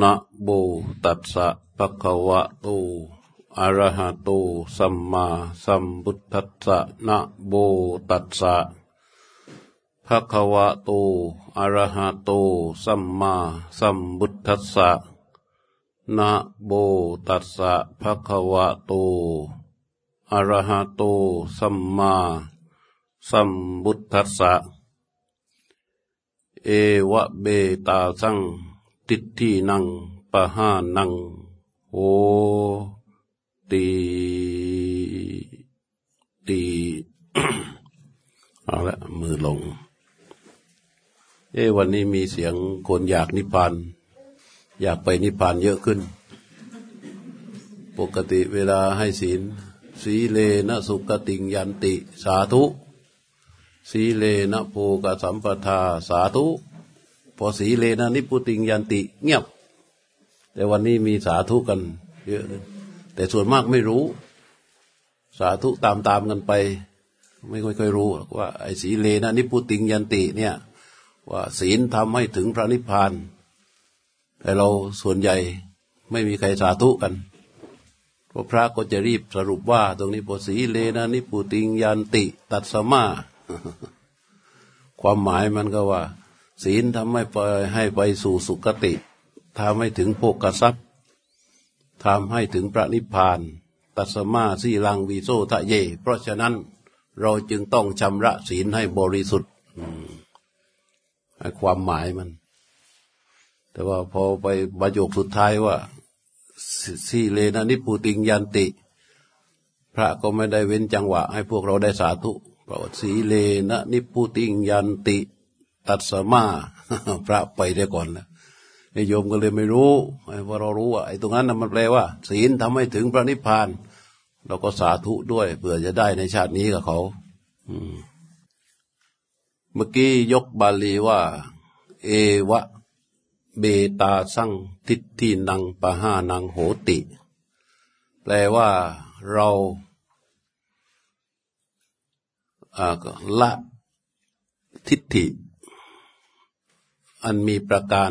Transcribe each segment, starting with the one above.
นะโมตัสสะภะคะวะโต อะระหะโต สัมมาสัมพุทธัสสะนะโมตัสสะภะคะวะโตอะระหะโตสัมมาสัมพุทธัสสะนะโมตัสสะภะคะวะโต อะระหะโต สัมมาสัมพุทธัสสะ เอวะเบตาสัง ติที่นังปะหานังโอตีตีเอาละมือลง เอ้วันนี้มีเสียงคนอยากนิพพานอยากไปนิพพานเยอะขึ้น ปกติเวลาให้ศีล สีเลนะสุกติงยันติ สาธุ สีเลนะโพกสัมปทาสาธุ พอสีเลนะนิพุติงยันติเงียบ แต่วันนี้มีสาธุกันเยอะแต่ส่วนมากไม่รู้ สาธุตามตามกันไป ไม่ค่อยคยรู้ว่าไอ้สีเลนะนิพุติงยันติเนี่ย ว่าศีลทำให้ถึงพระนิพพาน แต่เราส่วนใหญ่ไม่มีใครสาธุกันพระพระก็จะรีบสรุปว่าตรงนี้พสีเลนะนิพุติงยันติ ตัดสมา ความหมายมันก็ว่า ศีลทำให้ไปให้ไปสู่สุคติทำให้ถึงโภกทรัพย์ทำให้ถึงพระนิพพาน ตัสมาสีลังวีโซทะเย เพราะฉะนั้นเราจึงต้องชำระศีลให้บริสุทธิ์ความหมายมัน แต่ว่าพอไปประโยคสุดท้ายว่าสีเลนะนิพุติงยันติ พระก็ไม่ได้เว้นจังหวะ ให้พวกเราได้สาธุเพราะสีเลนะนิพุติงยันติ ตัดสมาพระไปได้ก่อนแล้วไอ้โยมก็เลยไม่รู้ว่าเรารู้ว่าไอ้ตรงนั้นมันแปลว่า ศีลทำให้ถึงพระนิพพาน เราก็สาธุด้วยเพื่อจะได้ในชาตินี้กับเขาเมื่อกี้ยกบาลีว่า เอวะ เบตาสังทิฏฐินังปะหานังโหติ แปลว่าเราละทิฏฐิ อันมีประการ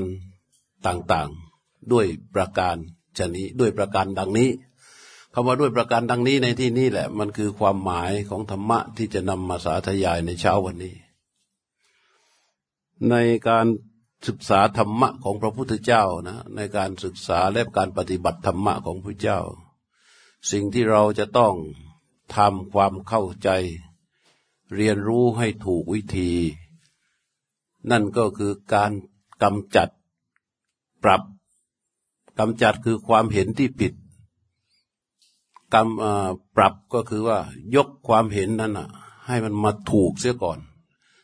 ต่างๆ ด้วยประการชนี้ด้วยประการดังนี้คำว่าด้วยประการดังนี้ในที่นี้แหละ มันคือความหมายของธรรมะที่จะนำมาสาธยายในเช้าวันนี้ ในการศึกษาธรรมะของพระพุทธเจ้านะในการศึกษาและการปฏิบัติธรรมะของพระเจ้า สิ่งที่เราจะต้องทำความเข้าใจ เรียนรู้ให้ถูกวิธี นั่นก็คือการกำจัดปรับกำจัดคือความเห็นที่ผิดกำปรับก็คือว่ายกความเห็นนั้นอะ ให้มันมาถูกเสียก่อน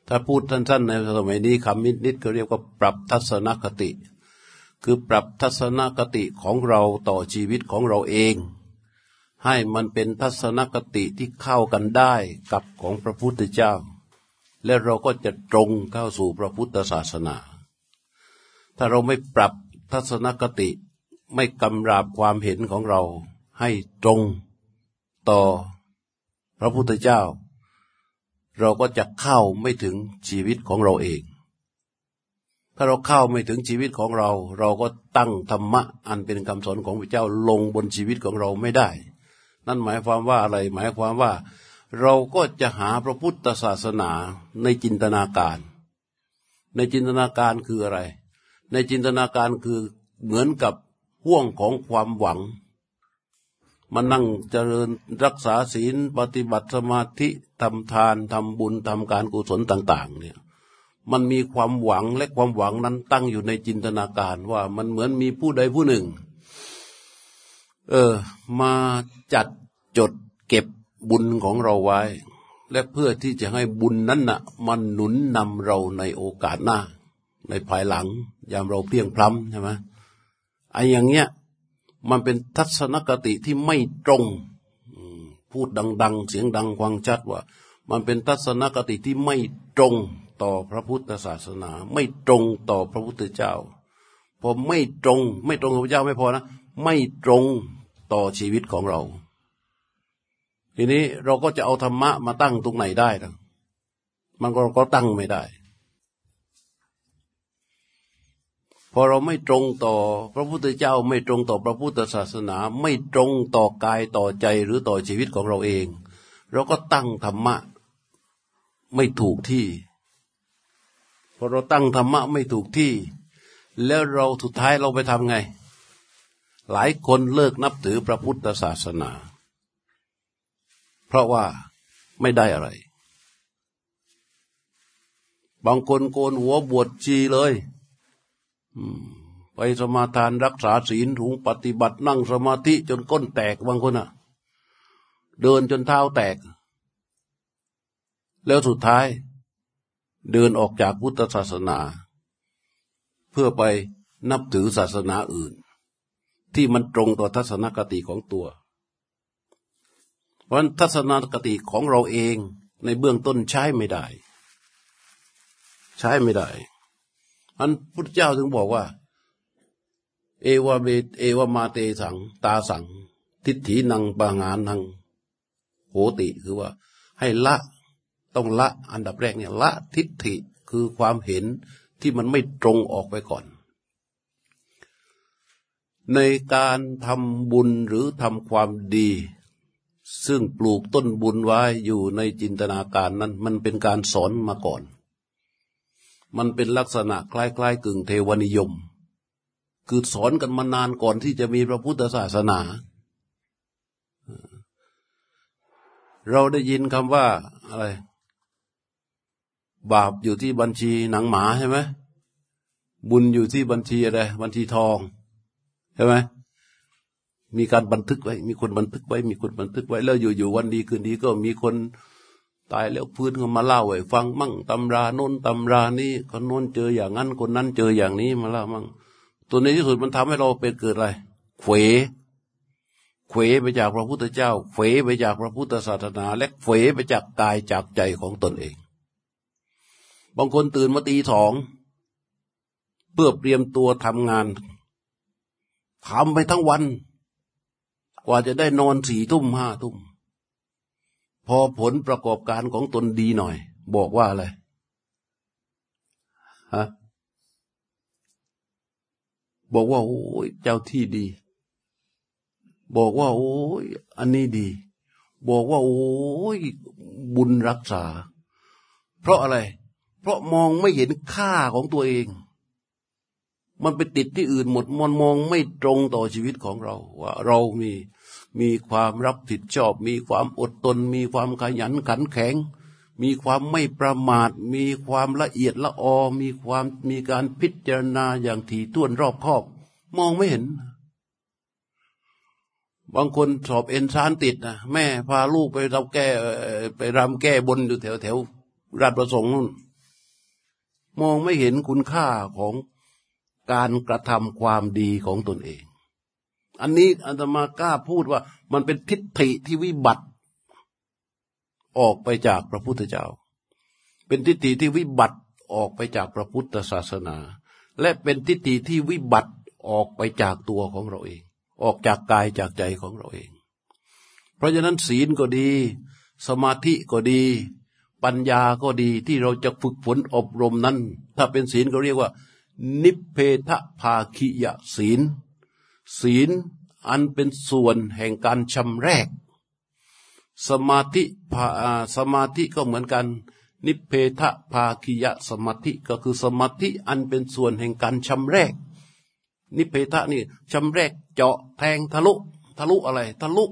ถ้าพูดสั้นๆในสมัยนี้คำนิดๆก็เรียกว่าปรับทัศนคติ คือปรับทัศนคติของเราต่อชีวิตของเราเอง ให้มันเป็นทัศนคติที่เข้ากันได้กับของพระพุทธเจ้า และเราก็จะตรงเข้าสู่พระพุทธศาสนา ถ้าเราไม่ปรับทัศนคติไม่กำราบความเห็นของเราให้ตรงต่อพระพุทธเจ้า เราก็จะเข้าไม่ถึงชีวิตของเราเอง ถ้าเราเข้าไม่ถึงชีวิตของเรา เราก็ตั้งธรรมะอันเป็นคำสอนของพระเจ้าลงบนชีวิตของเราไม่ได้ นั่นหมายความว่าอะไรหมายความว่า เราก็จะหาพระพุทธศาสนาในจินตนาการ ในจินตนาการคืออะไร ในจินตนาการคือเหมือนกับห่วงของความหวังมานั่งเจริญรักษาศีลปฏิบัติสมาธิทำทานทำบุญทำการกุศลต่าง ๆ เนี่ย มันมีความหวังและความหวังนั้นตั้งอยู่ในจินตนาการว่ามันเหมือนมีผู้ใดผู้หนึ่ง เออ มาจัดจดเก็บ บุญของเราไว้ และเพื่อที่จะให้บุญนั้นน่ะมันหนุนนำเราในโอกาสหน้า ในภายหลัง ยามเราเพียงพล้ำใช่ไหมไอ้อย่างเงี้ยมันเป็นทัศนคติที่ไม่ตรงพูดดัง ๆ เสียงดังควังชัดว่า มันเป็นทัศนคติที่ไม่ตรงต่อพระพุทธศาสนา ไม่ตรงต่อพระพุทธเจ้าพอไม่ตรง ไม่ตรงกับพระเจ้าไม่พอนะ ไม่ตรงต่อชีวิตของเรา ทีนี้เราก็จะเอาธรรมะมาตั้งตรงไหนได้ล่ะมันก็ก็ตั้งไม่ได้พพอเราไม่ตรงต่อ พระพุทธเจ้าไม่ตรงต่อพระพุทธศาสนา ไม่ตรงต่อกายต่อใจหรือต่อชีวิตของเราเอง เราก็ตั้งธรรมะไม่ถูกที่ พอเราตั้งธรรมะไม่ถูกที่ แล้วเราสุดท้ายเราไปทำไง หลายคนเลิกนับถือพระพุทธศาสนา เพราะว่าไม่ได้อะไร บางคนโกนหัวบวชชีเลยไปสมาทานรักษาศีลถุงปฏิบัตินั่งสมาธิจนก้นแตกบางคนอะ เดินจนเท้าแตก แล้วสุดท้าย เดินออกจากพุทธศาสนา เพื่อไปนับถือศาสนาอื่น ที่มันตรงต่อทัศนคติของตัว เพราะทัศนคติของเราเองในเบื้องต้นใช้ไม่ได้ ใช้ไม่ได้อันพุทธเจ้าถึงบอกว่า เอวาเบเอวามาเตสัง ตาสัง ทิฏฐินังปางานนังโหติคือว่า ให้ละต้องละอันดับแรกเนี่ยละทิฏฐิคือความเห็นที่มันไม่ตรงออกไปก่อน ในการทำบุญหรือทำความดี ซึ่งปลูกต้นบุญไว้อยู่ในจินตนาการนั้น มันเป็นการสอนมาก่อน มันเป็นลักษณะคล้ายๆ กึ่งเทวนิยม คือสอนกันมานานก่อนที่จะมีพระพุทธศาสนา เราได้ยินคำว่าอะไร บาปอยู่ที่บัญชีหนังหมาใช่ไหมบุญอยู่ที่บัญชีอะไร บัญชีทองใช่ไหม มีการบันทึกไว้ มีคนบันทึกไว้ มีคนบันทึกไว้ แล้วอยู่ๆวันดีคืนดีก็มีคนตายแล้วพื้นก็มาเล่าให้ฟังมั่งตำราโน้นตำรานี้คนโน้นเจออย่างนั้นคนนั้นเจออย่างนี้มาเล่ามั่งตัวในที่สุดมันทำให้เราเป็นเกิดอะไรเขวเขวไปจากพระพุทธเจ้าเขวไปจากพระพุทธศาสนา และเขวไปจากกายจากใจของตนเอง บางคนตื่นมาตีสองเพื่อเตรียมตัวทำงานทำไปทั้งวัน กว่าจะได้นอนสี่ทุ่มห้าทุ่ม พอผลประกอบการของตนดีหน่อย บอกว่าอะไรฮะบอกว่า โอ้ยเจ้าที่ดี บอกว่า โอ้ยอันนี้ดี บอกว่า โอ้ยบุญรักษา เพราะอะไร เพราะมองไม่เห็นค่าของตัวเองมันไปติดที่อื่นหมดมันมองไม่ตรงต่อชีวิตของเรา ว่า เรามี มีความรับผิดชอบ มีความอดทนมีความขยันขันแข็ง มีความไม่ประมาท มีความละเอียดละออ มีความมีการพิจารณาอย่างถี่ถ้วนรอบคอบ มองไม่เห็น บางคนสอบเอ็นซานติดนะแม่พาลูกไปเราแก้ไปรำแก้บนอยู่แถวแถวราชประสงค์นู่นมองไม่เห็นคุณค่าของการกระทำความดีของตนเอง อันนี้อาตมากล้าพูดว่า มันเป็นทิฏฐิที่วิบัติ ออกไปจากพระพุทธเจ้า เป็นทิฏฐิที่วิบัติออกไปจากพระพุทธศาสนา และเป็นทิฏฐิที่วิบัติออกไปจากตัวของเราเอง ออกจากกายจากใจของเราเอง เพราะฉะนั้นศีลก็ดี สมาธิก็ดี ปัญญาก็ดีที่เราจะฝึกฝนอบรมนั้น ถ้าเป็นศีลก็เรียกว่า นิเพทภาคิยศีล ศีลอันเป็นส่วนแห่งการชำแรก สมาธิสมาธิก็เหมือนกัน นิเพทภาคิยะสมาธิก็คือสมาธิอันเป็นส่วนแห่งการชำแรก นิเพทะนี่ชำแรกเจาะแทงทะลุทะลุอะไร ทะลุ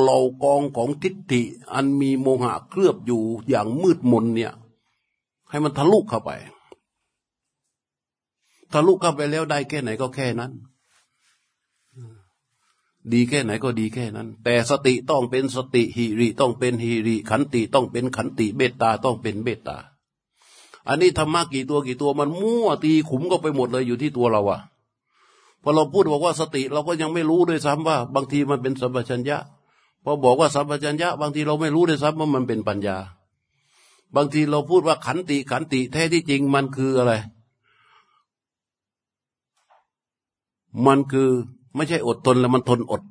เหล่ากองของทิฏฐิอันมีโมหะเคลือบอยู่อย่างมืดมนเนี่ยให้มันทะลุเข้าไป ทะลุเข้าไปแล้วได้แค่ไหนก็แค่นั้น ดีแค่ไหนก็ดีแค่นั้น แต่สติต้องเป็นสติหิริต้องเป็นหิริ ขันติต้องเป็นขันติเบตตาต้องเป็นเบตตา อันนี้ธรรมะกี่ตัวกี่ตัวมันมั่วตีขุมก็ไปหมดเลยอยู่ที่ตัวเราอะพอเราพูดบอกว่าสติเราก็ยังไม่รู้ด้วยซ้ำว่า บางทีมันเป็นสัมปชัญญะพอบอกว่าสัมปชัญญะ บางทีเราไม่รู้ด้วยซ้ำว่ามันเป็นปัญญา บางทีเราพูดว่าขันติขันติแท้ที่จริงมันคืออะไร มันคือ ไม่ใช่อดทนแล้วมันทนอด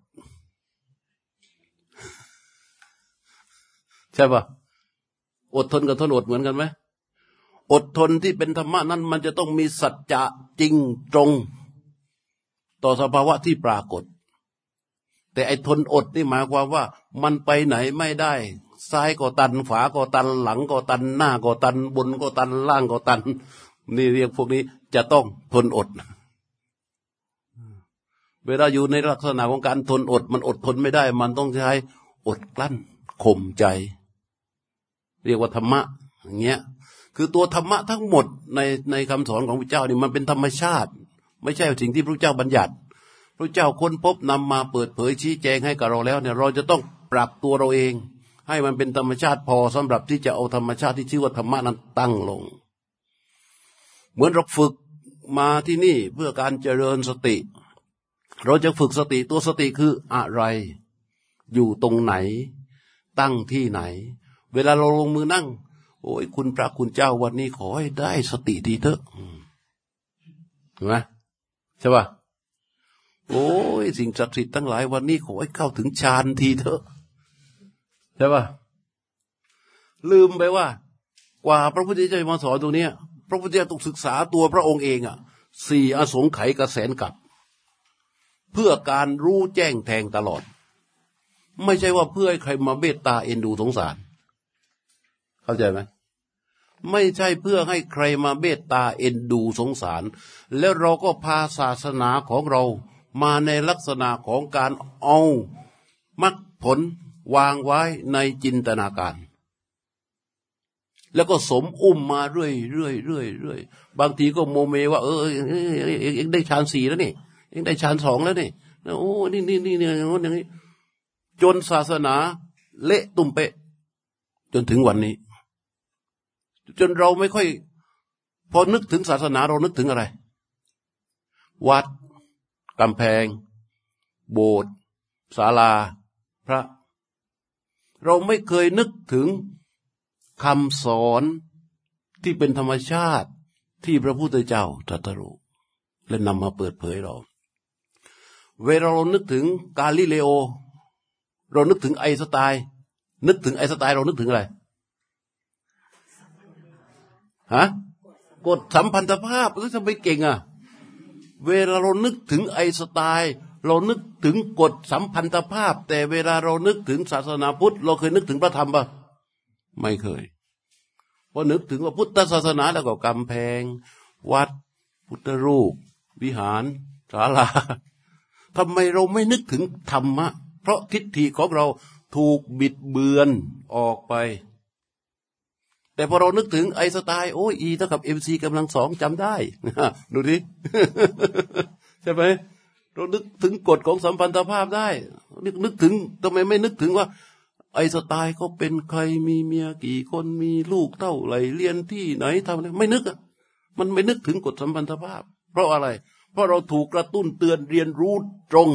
ใช่ปะอดทนกับทนอดเหมือนกันไหมอดทนที่เป็นธรรมะนั้น มันจะต้องมีสัจจะจริงตรง ต่อสภาวะที่ปรากฏ แต่ไอ้ทนอดนี่หมายความว่า มันไปไหนไม่ได้ ซ้ายก็ตันฝาก็ตัน หลังก็ตัน หน้าก็ตัน บนก็ตันล่างก็ตัน นี่เรียกพวกนี้จะต้องทนอด เวลาอยู่ในลักษณะของการทนอด มันอดทนไม่ได้ มันต้องใช้อดกลั้นข่มใจ เรียกว่าธรรมะอย่างเงี้ยคือตัวธรรมะทั้งหมดในในคำสอนของพระเจ้านี่มันเป็นธรรมชาติ ไม่ใช่สิ่งที่พระเจ้าบัญญัติ พระเจ้าค้นพบนำมาเปิดเผยชี้แจงให้กับเราแล้วเนี่ยเราจะต้องปรับตัวเราเอง ให้มันเป็นธรรมชาติพอสำหรับที่จะเอาธรรมชาติที่ชื่อว่าธรรมะนั้นตั้งลง เหมือนเราฝึกมาที่นี่เพื่อการเจริญสติ เราจะฝึกสติตัวสติคืออะไร อยู่ตรงไหน ตั้งที่ไหน เวลาเราลงมือนั่ง โอ้ยคุณพระคุณเจ้าวันนี้ขอให้ได้สติดีเถอะเห็นไหมใช่ป่ะโอ้ยสิ่งศักดิ์สิทธิ์ทั้งหลายวันนี้ขอให้เข้าถึงฌานทีเถอะใช่ป่ะลืมไปว่า กว่าพระพุทธเจ้ามาสอนตรงนี้พระพุทธเจ้าต้องศึกษาตัวพระองค์เองอะสี่อสงไขยกระแสนกับ เพื่อการรู้แจ้งแทงตลอด ไม่ใช่ว่าเพื่อให้ใครมาเมตตาเอ็นดูสงสาร เข้าใจไหมไม่ใช่เพื่อให้ใครมาเมตตาเอ็นดูสงสาร แล้วเราก็พาศาสนาของเรามาในลักษณะของการเอามรรคผลวางไว้ในจินตนาการ แล้วก็สมอุ้มมาเรื่อยเรื่อยเรื่อยเรื่อยบางทีก็โมเมว่า เออเองได้ฌานสี่แล้วนี่ เองได้ฌานสองแล้วนี่โอ้นี่นี่นี่นี่อย่างนี้ จนศาสนาเละตุ่มเปะ จนถึงวันนี้ จนเราไม่ค่อย พอนึกถึงศาสนาเรานึกถึงอะไร วัดกำแพง โบสถ์ศาลา พระ เราไม่เคยนึกถึงคำสอนที่เป็นธรรมชาติที่พระพุทธเจ้าตรัสรู้และนำมาเปิดเผยเรา เวลาเรานึกถึงกาลิเลโอ เรานึกถึงไอสไตล์นึกถึงไอสไตล์เรานึกถึงอะไรฮะกฎสัมพันธภาพแล้วทำไมเก่งอะเวลาเรานึกถึงไอสไตล์เรานึกถึงกฎสัมพันธภาพ แต่เวลาเรานึกถึงศาสนาพุทธ เราเคยนึกถึงพระธรรมปะไม่เคยพอนึกถึงว่าพุทธศาสนาแล้วก็กำแพง วัด พุทธรูป วิหารศาลา ทำไมเราไม่นึกถึงธรรมะ เพราะทิฏฐิของเราถูกบิดเบือนออกไป แต่พอเรานึกถึงไอสไตล์โอ้ยอีเท่ากับเอ็มซีกำลังสองจำได้ดูดิใช่ไหมเรานึกถึงกฎของสัมพันธภาพได้ นึกนึกถึงทำไมไม่นึกถึงว่า ไอสไตล์เขาเป็นใครมีเมียกี่คนมีลูกเท่าไหร่เรียนที่ไหนทำอะไรไม่นึกอะมันไม่นึกถึงกฎสัมพันธภาพ เพราะอะไร เพราะเราถูกกระตุ้นเตือนเรียนรู้ตรง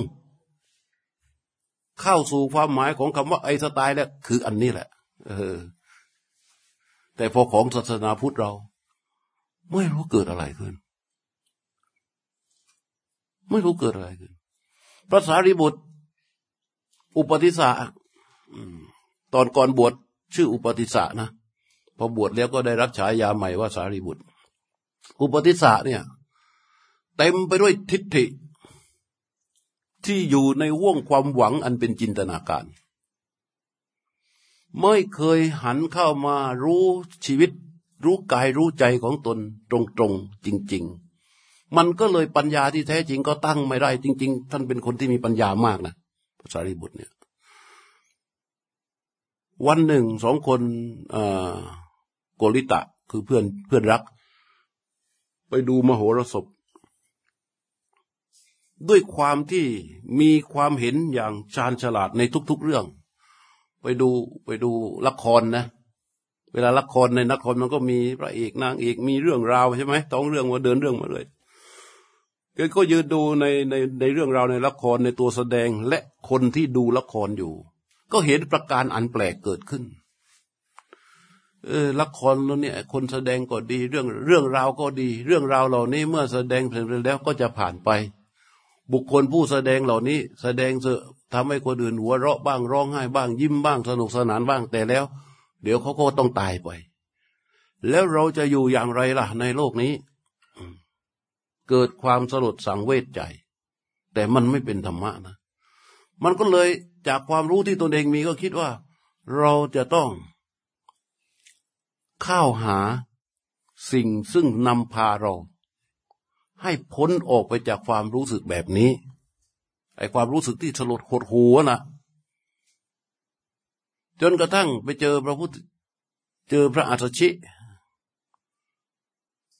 เข้าสู่ความหมายของคำว่าไอสไตล์แล้วคืออันนี้แหละเออแต่พอของศาสนาพุทธเรา ไม่รู้เกิดอะไรขึ้น ไม่รู้เกิดอะไรขึ้นพระสารีบุตร อุปติสะตอนก่อนบวชชื่ออุปติสะนะพอบวชแล้วก็ได้รับฉายาใหม่ว่าสารีบุตร อุปติสสะเนี่ย เต็มไปด้วยทิฏฐิ ที่อยู่ในห่วงความหวังอันเป็นจินตนาการ ไม่เคยหันเข้ามารู้ชีวิต รู้กายรู้ใจของตนตรงๆจริง ๆ มันก็เลยปัญญาที่แท้จริงก็ตั้งไม่ได้จริง ๆ ท่านเป็นคนที่มีปัญญามากนะพระสารีบุตรเนี่ย วันหนึ่งสองคนโกริตะคือเพื่อนเพื่อนรัก ไปดูมโหรสพ ด้วยความที่มีความเห็นอย่างชาญฉลาดในทุก ๆ เรื่อง ไปดูไปดูละครนะ เวลาละครในละครมันก็มีพระเอกนางเอกมีเรื่องราวใช่ไหมต้องเรื่องมาเดินเรื่องมาเลยก็ยืนดูในในในเรื่องราวในละครในตัวแสดงและคนที่ดูละครอยู่ ก็เห็นประการอันแปลกเกิดขึ้น เออละครแล้วเนี่ย คนแสดงก็ดีเรื่องเรื่องราวก็ดี เรื่องราวเหล่านี้เมื่อแสดงเสร็จแล้วก็จะผ่านไป บุคคลผู้แสดงเหล่านี้ แสดงเสทำให้คนอื่นหัวเราะบ้างร้องไห้บ้างยิ้มบ้างสนุกสนานบ้างแต่แล้ว เดี๋ยวเขาก็ต้องตายไป แล้วเราจะอยู่อย่างไรล่ะ ในโลกนี้ เกิดความสลดสังเวชใจ แต่มันไม่เป็นธรรมะนะ มันก็เลยจากความรู้ที่ตนเองมีก็คิดว่า เราจะต้อง เข้าหาสิ่งซึ่งนำพาเรา ให้พ้นออกไปจากความรู้สึกแบบนี้ ไอ้ความรู้สึกที่สลดหดหัวนะจนกระทั่งไปเจอพระพุทธเจอพระอัสสชิ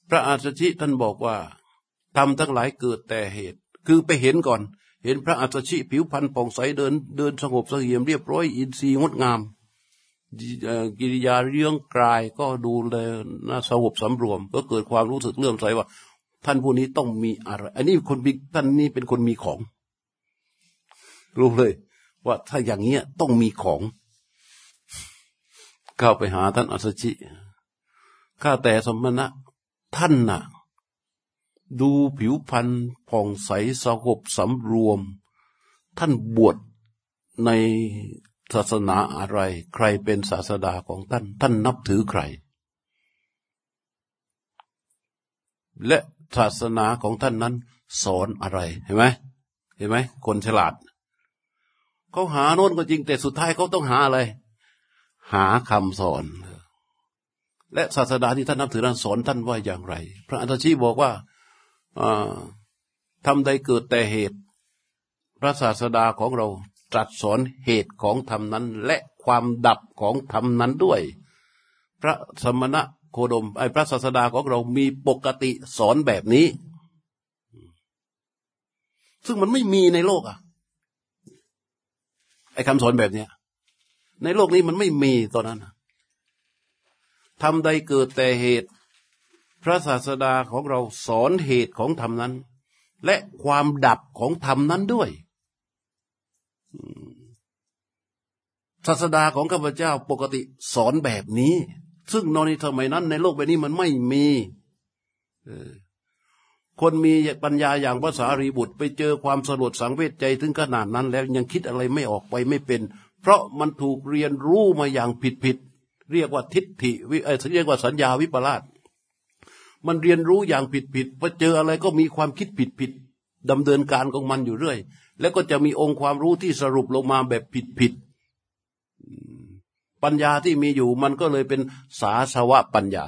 พระอัสสชิท่านบอกว่าทำทั้งหลายเกิดแต่เหตุ คือไปเห็นก่อน เห็นพระอัสสชิผิวพรรณผ่องใสเดิน เดินสงบเสงี่ยมเรียบร้อยอินทรีย์งดงาม กิริยาเรื่องกายก็ดูเลยน่าสงบสำรวม ก็เกิดความรู้สึกเลื่อมใสว่า ท่านผู้นี้ต้องมีอะไร อันนี้คนมีท่านนี้เป็นคนมีของ รู้เลย ว่าถ้าอย่างเงี้ยต้องมีของเข้าไปหาท่านอัศชิข้าแต่สมณะท่านน่ะ ดูผิวพรรณผ่องใสสงบสำรวม ท่านบวชในศาสนาอะไร ใครเป็นศาสดาของท่าน ท่านนับถือใคร และ ศาสนาของท่านนั้น สอนอะไรเห็นไหมเห็นไหมคนฉลาดเขาหาโน้นก็จริงแต่สุดท้ายเขาต้องหาอะไร หาคำสอน และศาสดาที่ท่านนับถือนั้นสอนท่านว่าอย่างไร พระอัตชีบอกว่าทำใดเกิดแต่เหตุ พระศาสดาของเราตรัสสอนเหตุของธรรมนั้น และความดับของธรรมนั้นด้วย พระสมณะ โคดมไอพระศาสดาของเรามีปกติสอนแบบนี้ ซึ่งมันไม่มีในโลกอะ ไอคำสอนแบบเนี้ย ในโลกนี้มันไม่มีตอนนั้นทำใดเกิดแต่เหตุ พระศาสดาของเราสอนเหตุของธรรมนั้น และความดับของธรรมนั้นด้วยศาสดาของข้าพเจ้าปกติสอนแบบนี้ ซึ่งนในสมัยนั้น ในโลกใบนี้มันไม่มีคนมีปัญญาอย่างภาษารีบุตร ไปเจอความสลดสังเวชใจถึงขนาดนั้นแล้วยังคิดอะไรไม่ออกไปไม่เป็น เพราะมันถูกเรียนรู้มาอย่างผิดผิดเรียกว่าทิฏฐิวิเอเรียกว่าสัญญาวิปลาสมันเรียนรู้อย่างผิดผิดพอเจออะไรก็มีความคิดผิดผิดดำเนินการของมันอยู่เรื่อย แล้วก็จะมีองค์ความรู้ที่สรุปลงมาแบบผิดผิด ปัญญาที่มีอยู่มันก็เลยเป็นสาสวะปัญญา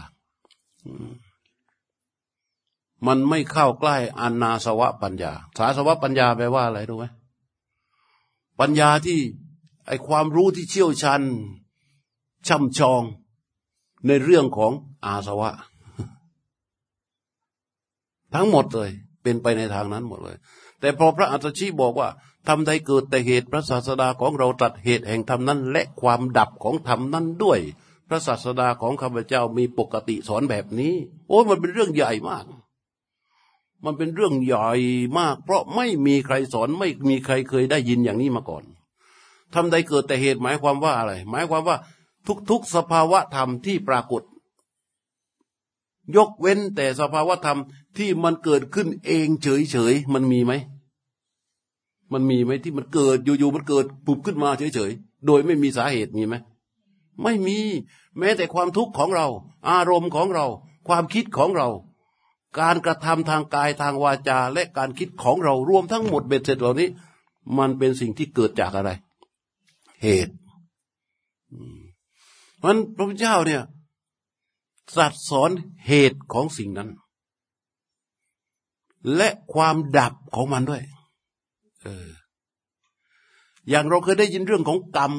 มันไม่เข้าใกล้อานาสวะปัญญา สาสวะปัญญาแปลว่าอะไรรู้ไหมปัญญาที่ไอความรู้ที่เชี่ยวชาญช่ำชองในเรื่องของอาสวะ ทั้งหมดเลย เป็นไปในทางนั้นหมดเลย แต่พอพระอัตชีบอกว่า ทำใดเกิดแต่เหตุพระศาสดาของเราตัดเหตุแห่งธรรมนั้น และความดับของธรรมนั้นด้วย พระศาสดาของข้าพเจ้ามีปกติสอนแบบนี้ โอ้มันเป็นเรื่องใหญ่มาก มันเป็นเรื่องใหญ่มาก เพราะไม่มีใครสอนไม่มีใครเคยได้ยินอย่างนี้มาก่อนทำใดเกิดแต่เหตุหมายความว่าอะไร หมายความว่า ทุกๆสภาวะธรรมที่ปรากฏ ยกเว้นแต่สภาวะธรรมที่มันเกิดขึ้นเองเฉยๆมันมีไหม มันมีไหมที่มันเกิดอยู่ๆมันเกิดปุบขึ้นมาเฉยๆโดยไม่มีสาเหตุมีไหมไม่มี แม้แต่ความทุกข์ของเรา อารมณ์ของเรา ความคิดของเรา การกระทำทางกายทางวาจา และการคิดของเรารวมทั้งหมดเบ็ดเสร็จเหล่านี้ มันเป็นสิ่งที่เกิดจากอะไร เหตุมันพระพุทธเจ้าเนี่ยสัตสอนเหตุของสิ่งนั้น และความดับของมันด้วย เออ อย่างเราเคยได้ยินเรื่องของกรรม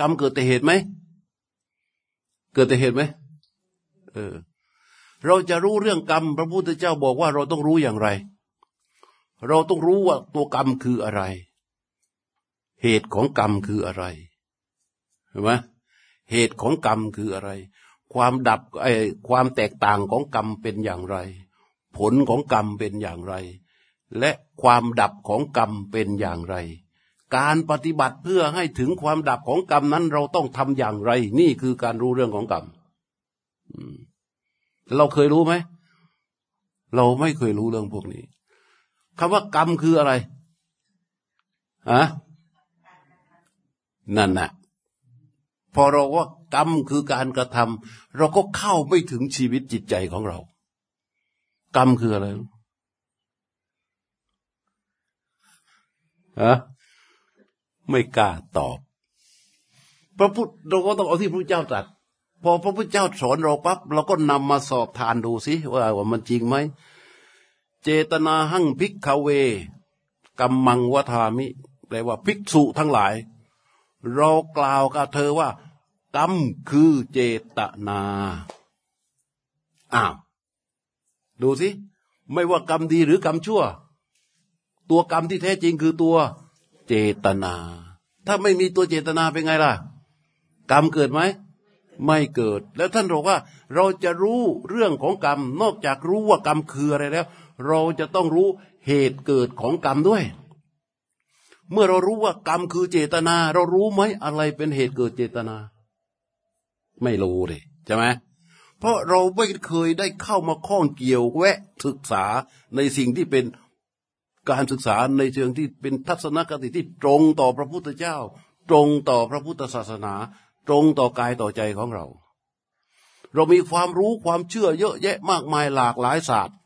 กรรมเกิดแต่เหตุไหม เกิดแต่เหตุไหมเออ เราจะรู้เรื่องกรรม พระพุทธเจ้าบอกว่าเราต้องรู้อย่างไร เราต้องรู้ว่าตัวกรรมคืออะไร เหตุของกรรมคืออะไรเห็นไหมเหตุของกรรมคืออะไร ความดับไอ้ความแตกต่างของกรรมเป็นอย่างไร ผลของกรรมเป็นอย่างไร และความดับของกรรมเป็นอย่างไร การปฏิบัติเพื่อให้ถึงความดับของกรรมนั้นเราต้องทำอย่างไร นี่คือการรู้เรื่องของกรรมเราเคยรู้ไหม เราไม่เคยรู้เรื่องพวกนี้คำว่ากรรมคืออะไรอะนั่นน่ะพอเราว่ากรรมคือการกระทำเราก็เข้าไม่ถึงชีวิตจิตใจของเรา กรรมคืออะไร ฮะไม่กล้าตอบ พระพุทธเราก็ต้องเอาที่พระเจ้าตรัสพอพระพุทธเจ้าสอนเราปั๊บเราก็นำมาสอบทานดูสิว่าว่ามันจริงไหมเจตนาหั่งพิกขเวกัมมังวทามิแปลว่าภิกษุทั้งหลาย เรากล่าวกับเธอว่ากรรมคือเจตนาอ้าวดูสิ ไม่ว่ากรรมดีหรือกรรมชั่ว ตัวกรรมที่แท้จริงคือตัวเจตนา ถ้าไม่มีตัวเจตนาเป็นไงล่ะ กรรมเกิดไหม ไม่เกิด แล้วท่านบอกว่า เราจะรู้เรื่องของกรรม นอกจากรู้ว่ากรรมคืออะไรแล้ว เราจะต้องรู้เหตุเกิดของกรรมด้วย เมื่อเรารู้ว่ากรรมคือเจตนา เรารู้ไหมอะไรเป็นเหตุเกิดเจตนา ไม่รู้เลยใช่ไหมเพราะเราไม่เคยได้เข้ามาข้องเกี่ยวแวะศึกษาในสิ่งที่เป็น การศึกษาในเชิงที่เป็นทัศนคติที่ตรงต่อพระพุทธเจ้า ตรงต่อพระพุทธศาสนา ตรงต่อกายต่อใจของเรา เรามีความรู้ความเชื่อเยอะแยะมากมายหลากหลายศาสตร์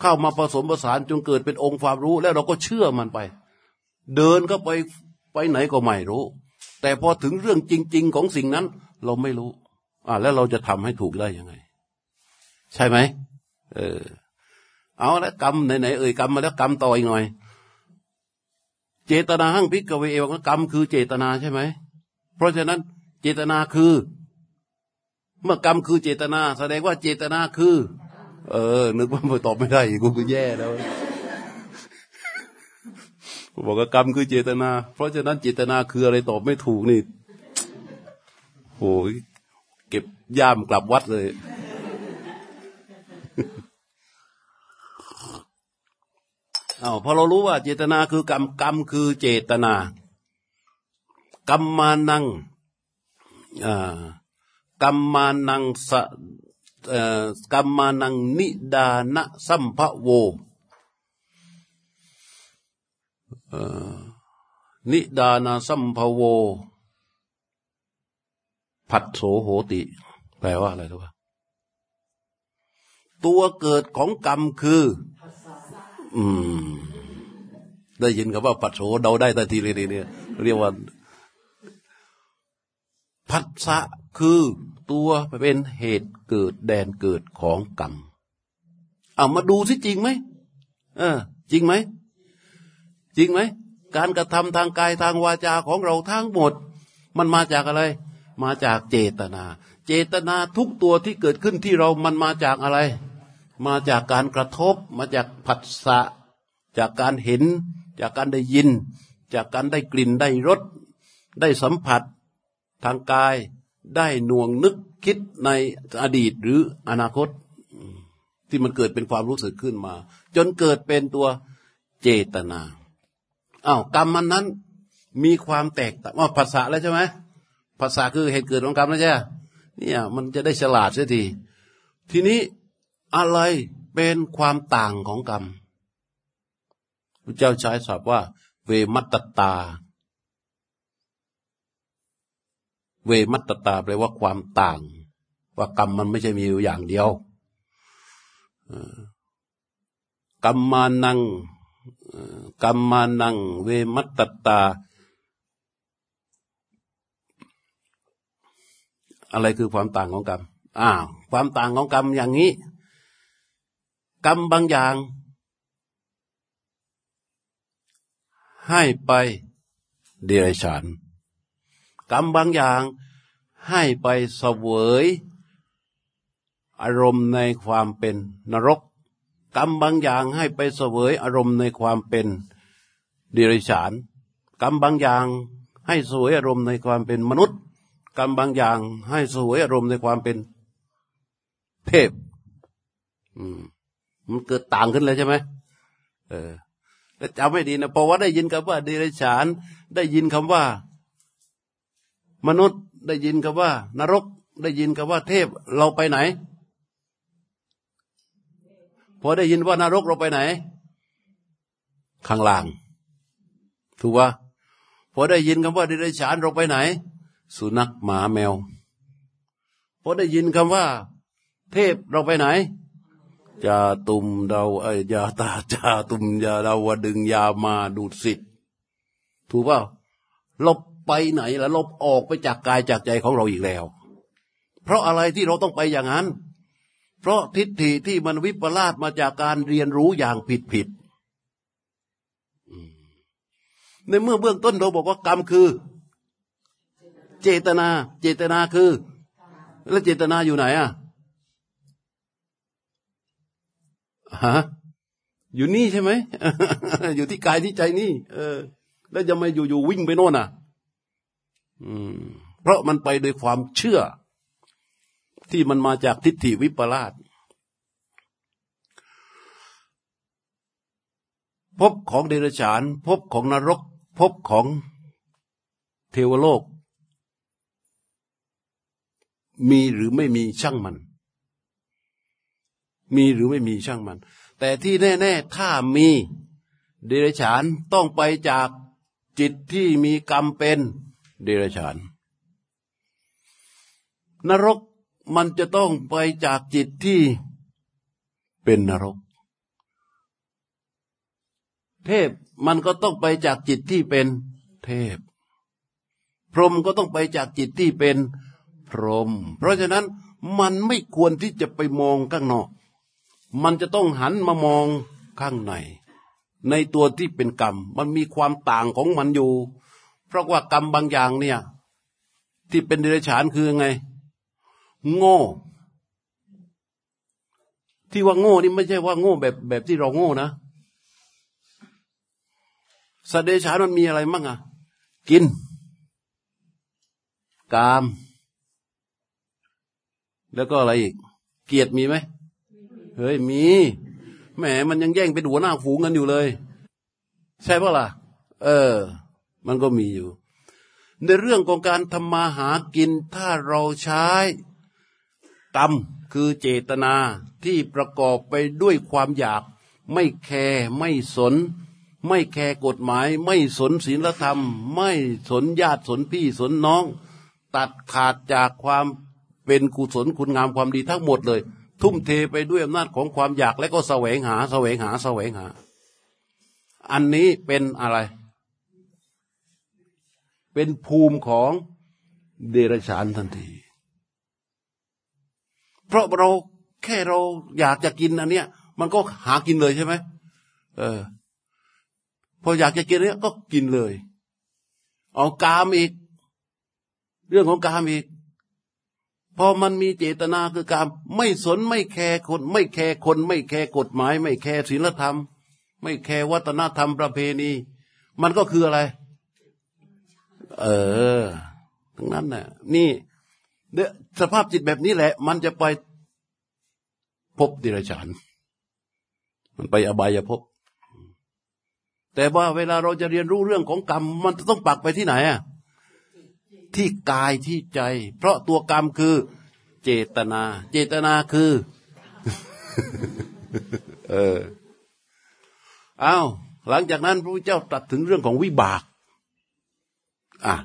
เข้ามาผสมผสานจนเกิดเป็นองค์ความรู้แล้วเราก็เชื่อมันไป เดินก็ไปไปไหนก็ไม่รู้ แต่พอถึงเรื่องจริง ๆ ของสิ่งนั้น เราไม่รู้อ่าแล้วเราจะทำให้ถูกได้ยังไง ใช่ไหมเออ เอาแล้วกรรมไหนๆเอ่ยกรรมมาแล้วกรรมต่ออีกหน่อย เจตนาหั่งพิกเวเอวกรรมคือเจตนาใช่ไหม เพราะฉะนั้นเจตนาคือ เมื่อกรรมคือเจตนา แสดงว่าเจตนาคือ เออ นึกว่าตอบไม่ได้กูก็แย่แล้วบอกว่ากรรมคือเจตนา เพราะฉะนั้นเจตนาคืออะไรตอบไม่ถูกนี่โอ้ยเก็บย่ามกลับวัดเลย อาพอเรารู้ว่าเจตนาคือกรรมกรรมคือเจตนากรรมานังกรรมานังสกรรมานังนิดานะสัมภโวนิดานาสัมภโว ผัดโสโหติ แปลว่าอะไรรู้ป่ะตัวเกิดของกรรมคือ อืม ได้ยินกับว่าปัสโสเดาได้แต่ทีเรียเนี่ย เรียกว่าพัสสะคือตัวเป็นเหตุเกิดแดนเกิดของกรรมเอามาดูสิจริงไหมเออ จริงไหม จริงไหม การกระทำทางกายทางวาจาของเราทั้งหมด มันมาจากอะไร มาจากเจตนา เจตนาทุกตัวที่เกิดขึ้นที่เรามันมาจากอะไร มาจากการกระทบ มาจากผัสสะ จากการเห็น จากการได้ยิน จากการได้กลิ่นได้รสได้สัมผัส ทางกายได้หน่วงนึกคิดในอดีตหรืออนาคต ที่มันเกิดเป็นความรู้สึกขึ้นมา จนเกิดเป็นตัวเจตนาอ้าวกรรมมันนั้นมีความแตกต่างว่าภาษาแล้วใช่ไหมภาษาคือเหตุเกิดของกรรมแล้วใช่เนี่ยมันจะได้ฉลาดเสียที ทีนี้ อะไรเป็นความต่างของกรรมพระเจ้าใช้ศัพท์ว่า เวมัตตา เวมัตตาแปลว่าความต่าง ว่ากรรมมันไม่ใช่มีอยู่อย่างเดียวกรรมานังกรรมานัง เวมัตตา อะไรคือความต่างของกรรมอ้าวความต่างของกรรมอย่างนี้ กรรมบางอย่าง ให้ไปเดรัจฉาน กรรมบางอย่างให้ไปเสวยอารมณ์ในความเป็นนรก กรรมบางอย่างให้ไปเสวยอารมณ์ในความเป็นเดรัจฉาน กรรมบางอย่างให้สวยอารมณ์ในความเป็นมนุษย์ กรรมบางอย่างให้สวยอารมณ์ในความเป็นเทพ อืม มันเกิดต่างขึ้นเลยใช่ไหมเออจำไม่ดีนะเพราะว่าได้ยินคำว่าเดรัจฉาน ได้ยินคำว่า มนุษย์ได้ยินคำว่า นรก ได้ยินคำว่า เทพเราไปไหน พอได้ยินว่านรกเราไปไหน ข้างล่าง ถูกปะพอได้ยินคำว่าเดรัจฉานเราไปไหน สุนัขหมาแมว พอได้ยินคำว่า เทพเราไปไหน จาตุมดาวไอยาตาจาตุมยาดาวดึงยามาดูดสิทธิ์ถูกเปล่าลบไปไหนแล้วลบออกไปจากกายจากใจของเราอีกแล้ว เพราะอะไรที่เราต้องไปอย่างนั้น เพราะทิฏฐิที่มันวิปลาสมาจากการเรียนรู้อย่างผิดผิดในเมื่อเบื้องต้นเราบอกว่ากรรมคือ เจตนา เจตนาคือ แล้วเจตนาอยู่ไหนอะ ฮะอยู่นี่ใช่ไหมอยู่ที่กายที่ใจนี่ เออ แล้วจะไม่อยู่ๆวิ่งไปโน่นอะ อืม เพราะมันไปโดยความเชื่อ ที่มันมาจากทิฏฐิวิปลาสพบของเดรัจฉาน พบของนรก พบของเทวโลก มีหรือไม่มีช่างมัน มีหรือไม่มีช่างมัน แต่ที่แน่ ๆ ถ้ามีเดรัจฉานต้องไปจากจิตที่มีกรรมเป็นเดรัจฉาน นรกมันจะต้องไปจากจิตที่เป็นนรก เทพมันก็ต้องไปจากจิตที่เป็นเทพ พรหมก็ต้องไปจากจิตที่เป็นพรหมเพราะฉะนั้นมันไม่ควรที่จะไปมองข้างนอก มันจะต้องหันมามองข้างใน ในตัวที่เป็นกรรม มันมีความต่างของมันอยู่ เพราะว่ากรรมบางอย่างเนี่ย ที่เป็นเดรัจฉานคือไง โง่ ที่ว่าโง่นี่ไม่ใช่ว่าโง่แบบแบบที่เราโง่นะสเดรัจฉานมันมีอะไรมั่งอะกิน กาม แล้วก็อะไรอีก เกียรติมีไหม เฮ้ยมีแหมมันยังแย่งเป็นหัวหน้าฝูงกันอยู่เลย ใช่ปะล่ะ เออ มันก็มีอยู่ ในเรื่องของการทำมาหากินถ้าเราใช้กรรมคือเจตนาที่ประกอบไปด้วยความอยาก ไม่แคร์ไม่สน ไม่แคร์กฎหมาย ไม่สนศีลธรรม ไม่สนญาติสนพี่สนน้อง ตัดขาดจากความเป็นกุศลคุณงามความดีทั้งหมดเลย ทุ่มเทไปด้วยอำนาจของความอยากและก็แสวงหา แสวงหา แสวงหา อันนี้เป็นอะไร เป็นภูมิของเดรัจฉานทันที เพราะเราแค่เราอยากจะกินอันเนี้ย มันก็หากินเลยใช่ไหมเออ พออยากจะกินเนี้ยก็กินเลย เอากามอีก เรื่องของกามอีก พอมันมีเจตนาคือการไม่สนไม่ care คน ไม่ care คน ไม่ care กฎหมาย ไม่ care ศีลธรรม ไม่ care วัฒนธรรมประเพณี มันก็คืออะไร เออทั้งนั้นน่ะ นี่เดสภาพจิตแบบนี้แหละ มันจะไปพบดิรฉานมันไปอบายภพแต่ว่าเวลาเราจะเรียนรู้เรื่องของกรรม มันจะต้องปักไปที่ไหนอะ ที่กายที่ใจ เพราะตัวกรรมคือ เจตนา เจตนาคือ เอออ้าวหลังจากนั้นพระพุทธเจ้าตรัสถึงเรื่องของวิบาก อะ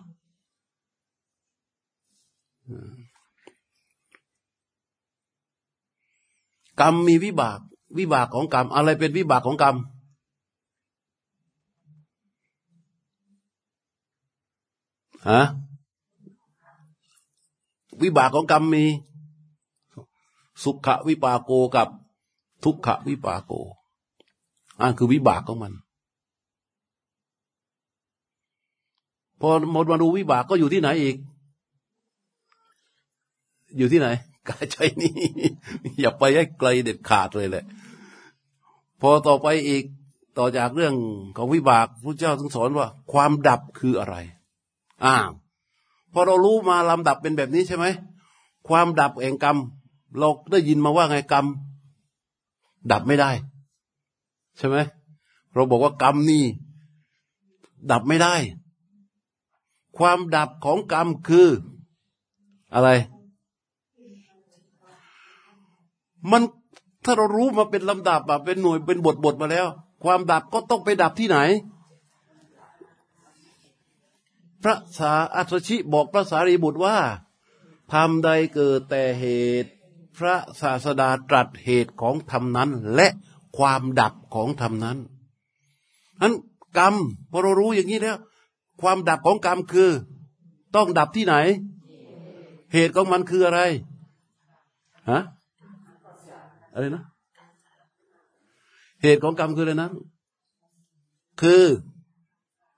กรรมมีวิบาก วิบากของกรรม อะไรเป็นวิบากของกรรม ฮะ วิบากของกรรมมี สุขวิปากโกกับทุกขวิปากโกอ่าคือวิบากของมัน พอหมดมาดูวิบากก็อยู่ที่ไหนอีก อยู่ที่ไหนกายใจนี่อย่าไปให้ไกลเด็ดขาดเลยแหละ พอต่อไปอีกต่อจากเรื่องของวิบากพระเจ้าทรงสอนว่า ความดับคืออะไรอ้าว พอเรารู้มาลำดับเป็นแบบนี้ใช่ไหม ความดับแห่งกรรม เราได้ยินมาว่าไงกรรม ดับไม่ได้ ใช่ไหมเราบอกว่ากรรมนี่ ดับไม่ได้ ความดับของกรรมคืออะไรมันถ้าเรารู้มาเป็นลำดับอะเป็นหน่วยเป็นบทบทมาแล้ว ความดับก็ต้องไปดับที่ไหน พระสาอัศชิบอกพระสารีบุตรว่าทำใดเกิดแต่เหตุพระศาสดาตรัสเหตุของธรรมนั้น และความดับของธรรมนั้นนั้นกรรมพอเรารู้อย่างนี้แล้ว ความดับของกรรมคือ ต้องดับที่ไหน เหตุของมันคืออะไรฮะอะไรนะ เหตุของกรรมคืออะไรนั้นคือ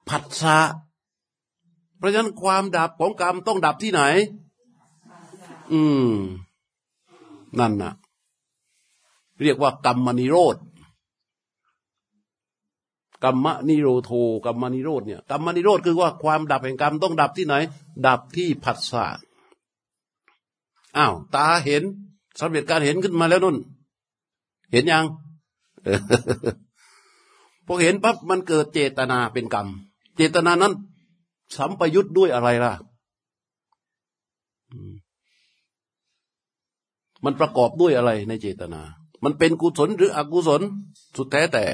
ผัสสะ เพราะฉะนั้นความดับของกรรมต้องดับที่ไหน อืม นั่นน่ะ เรียกว่ากรรมนิโรธกรรมนิโรโทกรรมนิโรธเนี่ยกรรมนิโรธคือว่าความดับแห่งกรรมต้องดับที่ไหน ดับที่ผัสสะอ้าวตาเห็นสำเร็จการเห็นขึ้นมาแล้วนุ่น เห็นยังพอเห็นปั๊บมันเกิดเจตนาเป็นกรรม เจตนานั้น สัมปยุทธ์ด้วยอะไรล่ะ มันประกอบด้วยอะไรในเจตนา มันเป็นกุศลหรืออกุศล สุดแท้แต่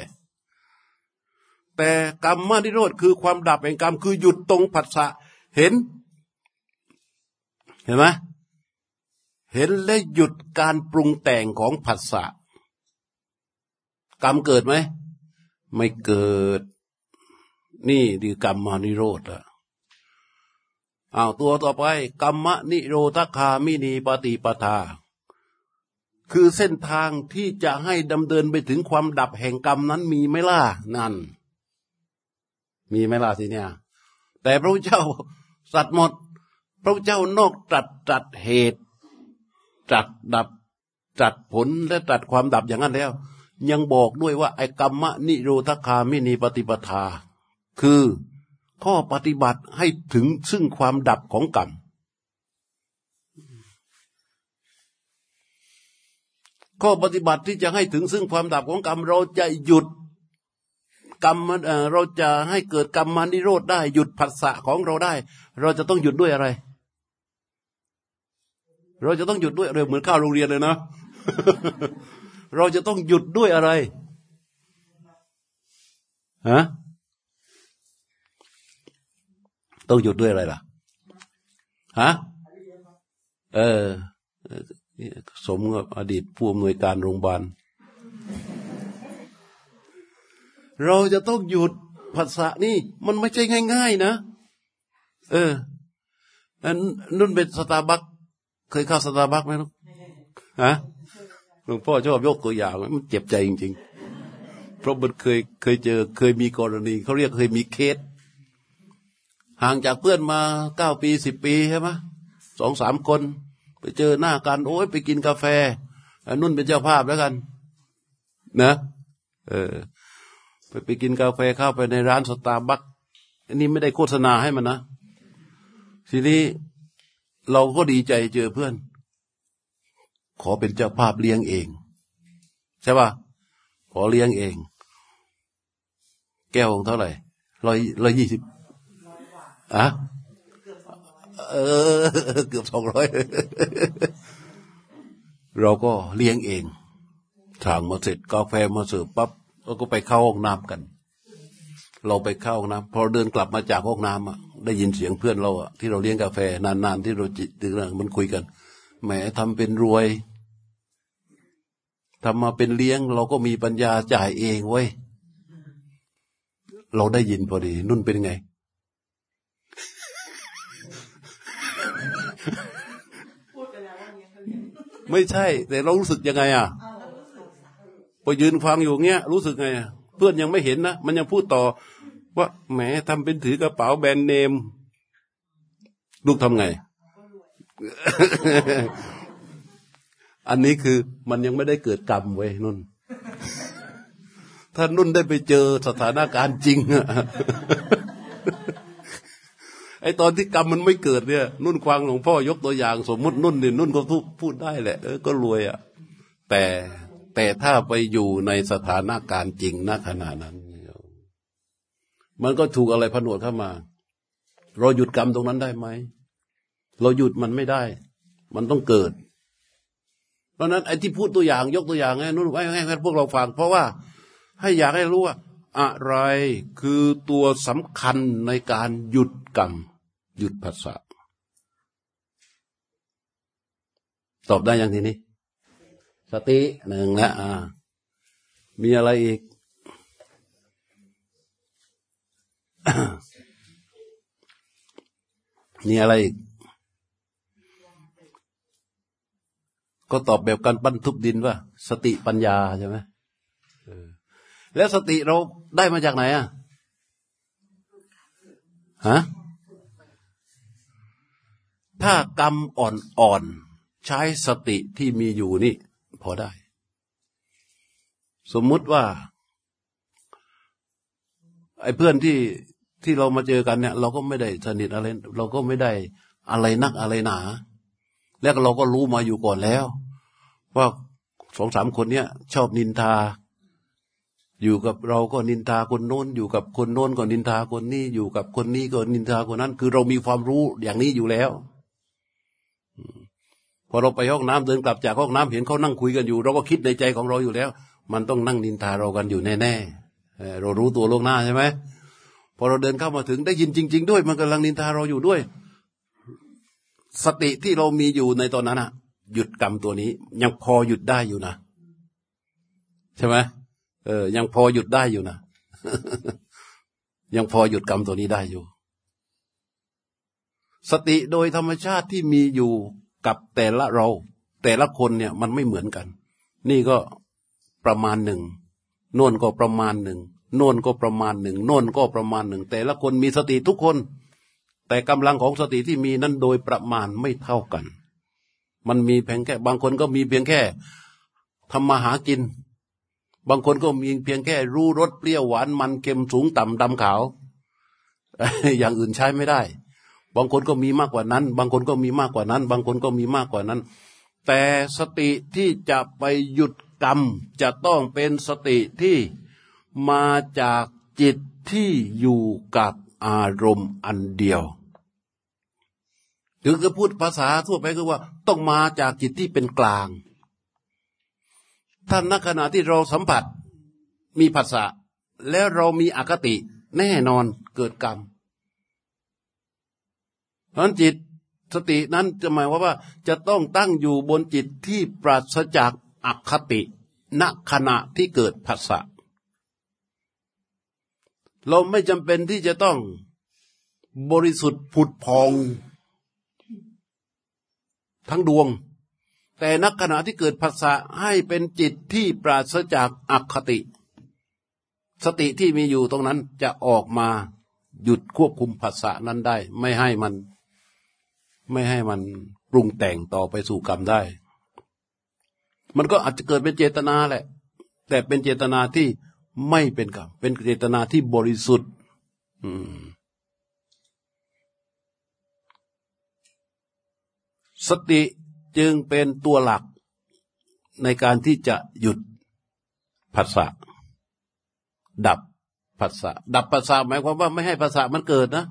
แต่กรรมมานิโรธคือความดับแห่งกรรมคือหยุดตรงผัสสะเห็น เห็นไหมเห็นและหยุดการปรุงแต่งของผัสสะกรรมเกิดไหม ไม่เกิด นี่คือกรรมมานิโรธอะ อ้าวตัวต่อไปกรรมนิโรธคามินีปฏิปทา คือเส้นทางที่จะให้ดำเนินไปถึงความดับแห่งกรรมนั้นมีไหมล่ะนั่น มีไหมล่ะทีเนี้ยแต่พระเจ้าสัตว์หมด พระเจ้านอกตรัสตรัสเหตุตรัสดับตรัสผลและตรัสความดับอย่างนั้นแล้ว ยังบอกด้วยว่าไอ้กรรมนิโรธคามินีปฏิปทา คือ ข้อปฏิบัติให้ถึงซึ่งความดับของกรรมข้อปฏิบัติที่จะให้ถึงซึ่งความดับของกรรม เราจะหยุดกรรมเราจะให้เกิดกรรมมานิโรธได้ หยุดผัสสะของเราได้ เราจะต้องหยุดด้วยอะไร เราจะต้องหยุดด้วยอะไรเหมือนข้าวโรงเรียนเลยนะ เราจะต้องหยุดด้วยอะไรฮะ ต้องหยุดด้วยอะไรล่ะฮะเออสมกับอดีตผู้อำนวยการโรงพยาบาล เราจะต้องหยุดภาษานี่ มันไม่ใช่ง่าย ๆ นะ เอออันนู้นเป็นสตาร์บัคเคยเข้าสตาร์บัคไหมลูกฮะหลวงพ่อชอบยกตัวอย่างมันเจ็บใจจริง ๆ เพราะมันเคยเคยเจอ เคยมีกรณีเขาเรียกเคยมีเคส ห่างจากเพื่อนมาเก้าปีสิบปีใช่ไหมสองสามคน ไปเจอหน้ากันโอ้ยไปกินกาแฟนุ่นเป็นเจ้าภาพแล้วกัน นะเออไปไปกินกาแฟเข้าไปในร้านสตาร์บัคอันนี้ไม่ได้โฆษณาให้มันนะทีนี้เราก็ดีใจเจอเพื่อน ขอเป็นเจ้าภาพเลี้ยงเอง ใช่ป่ะขอเลี้ยงเอง แก้วเท่าไหร่ร้อยร้อยยี่สิบ อะเออ เกือบสองร้อยเราก็เลี้ยงเองทางมาเสร็จกาแฟมาเสิร์ฟปั๊บเราก็ไปเข้าห้องน้ำกัน เราไปเข้าห้องน้ำพอเดินกลับมาจากห้องน้ำอะได้ยินเสียงเพื่อนเราอะที่เราเลี้ยงกาแฟนานๆที่เราจิตมันคุยกันแหมทำเป็นรวยทำมาเป็นเลี้ยง เราก็มีปัญญาจ่ายเองเว้ยเราได้ยินพอดี นุ่นเป็นไง ไม่ใช่ แต่เรารู้สึกยังไงอะพอยืนฟังอยู่เงี้ย รู้สึกไงเพื่อนยังไม่เห็นนะมันยังพูดต่อ ว่าแหมทำเป็นถือกระเป๋าแบรนด์เนม ลูกทำไง อันนี้คือมันยังไม่ได้เกิดกรรมไว้นุ่น ถ้านุ่นได้ไปเจอสถานการณ์จริงอะ อ้ตอนที่กรรมมันไม่เกิดเนี่ย นุ่นควางหลวงพ่อยกตัวอย่าง สมมุตินุ่นเนี่ยนุ่นก็พูดได้แหละเออก็รวยอะ่ะแต่แต่ถ้าไปอยู่ในสถานการณ์จริงณขณะนั้น มันก็ถูกอะไรผนวดเข้ามา เราหยุดกรรมตรงนั้นได้ไหม เราหยุดมันไม่ได้ มันต้องเกิด เพราะนั้นไอ้ที่พูดตัวอย่างยกตัวอย่างให้นุ่นไว้ให้พวกเราฟังเพราะว่าให้อยากให้รู้ว่าอะไรคือตัวสำคัญในการหยุดกรรม หยุดภาษาตอบได้ยังทีนี้ สติหนึ่งนะอ่า มีอะไรอีก มีอะไรอีก ก็ตอบแบบการปั้นทุบดินว่า สติปัญญาใช่ไหมแล้วสติเราได้มาจากไหนอะฮะ ถ้ากรรมอ่อนๆใช้สติที่มีอยู่นี่ พอได้ สมมุติว่า ไอ้เพื่อนที่ที่เรามาเจอกันเนี่ย เราก็ไม่ได้สนิทอะไร เราก็ไม่ได้อะไรนักอะไรหนา แล้วเราก็รู้มาอยู่ก่อนแล้ว ว่าสองสามคนเนี้ย ชอบนินทา อยู่กับเราก็นินทาคนโน้น อยู่กับคนโน้นก็นินทาคนนี้อยู่กับคนนี้ก็นินทาคนนั้น คือเรามีความรู้อย่างนี้อยู่แล้ว พอเราไปห้องน้ำเดินกลับจากห้องน้ำเห็นเขานั่งคุยกันอยู่ เราก็คิดในใจของเราอยู่แล้ว มันต้องนั่งนินทาเรากันอยู่แน่ๆเรารู้ตัวล่วงหน้าใช่ไหมพอเราเดินเข้ามาถึงได้ยินจริง ๆ ด้วย มันกำลังนินทาเราอยู่ด้วย สติที่เรามีอยู่ในตอนนั้นอะหยุดกรรมตัวนี้ ยังพอหยุดได้อยู่นะใช่ไหมเออ ยังพอหยุดได้อยู่นะยังพอหยุดกรรมตัวนี้ได้อยู่ สติโดยธรรมชาติที่มีอยู่ กับแต่ละเรา แต่ละคนเนี่ยมันไม่เหมือนกัน นี่ก็ประมาณหนึ่งโน่นก็ประมาณหนึ่งโน่นก็ประมาณหนึ่งโน่นก็ประมาณหนึ่งแต่ละคนมีสติทุกคน แต่กำลังของสติที่มีนั้นโดยประมาณไม่เท่ากัน มันมีเพียงแค่บางคนก็มีเพียงแค่ทำมาหากิน บางคนก็มีเพียงแค่รู้รสเปรี้ยวหวานมันเค็มสูงต่ำดำขาว อย่างอื่นใช้ไม่ได้ บางคนก็มีมากกว่านั้น บางคนก็มีมากกว่านั้น บางคนก็มีมากกว่านั้น แต่สติที่จะไปหยุดกรรมจะต้องเป็นสติที่มาจากจิตที่อยู่กับอารมณ์อันเดียว ถึงจะพูดภาษาทั่วไปคือว่าต้องมาจากจิตที่เป็นกลาง ท่านนักขณะที่เราสัมผัสมีภาษาแล้วเรามีอคติแน่นอนเกิดกรรม เพราะจิตสตินั้นจะหมายว่าว่า จะต้องตั้งอยู่บนจิตที่ปราศจากอคติณขณะที่เกิดภาษะเราไม่จำเป็นที่จะต้องบริสุทธิ์ผุดพอง ทั้งดวง แต่นักขณะที่เกิดภาษะให้เป็นจิตที่ปราศจากอคติ สติที่มีอยู่ตรงนั้นจะออกมาหยุดควบคุมภาษะนั้นได้ ไม่ให้มัน ไม่ให้มันปรุงแต่งต่อไปสู่กรรมได้ มันก็อาจจะเกิดเป็นเจตนาแหละ แต่เป็นเจตนาที่ไม่เป็นกรรม เป็นเจตนาที่บริสุทธิ์สติจึงเป็นตัวหลักในการที่จะหยุดภาษาดับภาษาดับภาษาหมายความว่าไม่ให้ภาษามันเกิดนะ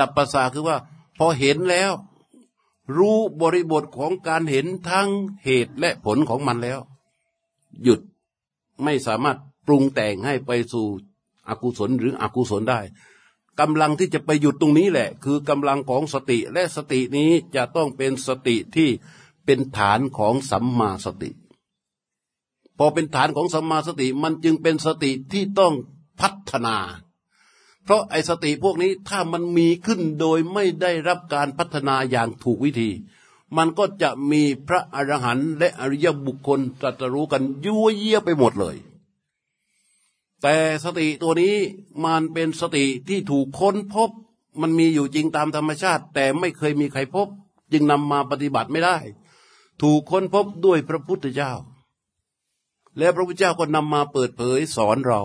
ดับภาษาคือว่า พอเห็นแล้ว รู้บริบทของการเห็นทั้งเหตุและผลของมันแล้ว หยุดไม่สามารถปรุงแต่งให้ไปสู่อกุศลหรืออกุศลได้กำลังที่จะไปหยุดตรงนี้แหละ คือกำลังของสติและสตินี้จะต้องเป็นสติที่เป็นฐานของสัมมาสติ พอเป็นฐานของสัมมาสติมันจึงเป็นสติที่ต้องพัฒนา เพราะไอ้สติพวกนี้ถ้ามันมีขึ้นโดยไม่ได้รับการพัฒนาอย่างถูกวิธี มันก็จะมีพระอรหันต์และอริยบุคคลตรัสรู้กันยั่วเยี่ยไปหมดเลย แต่สติตัวนี้มันเป็นสติที่ถูกค้นพบ มันมีอยู่จริงตามธรรมชาติ แต่ไม่เคยมีใครพบ จึงนำมาปฏิบัติไม่ได้ ถูกค้นพบด้วยพระพุทธเจ้า และพระพุทธเจ้าก็นำมาเปิดเผยสอนเรา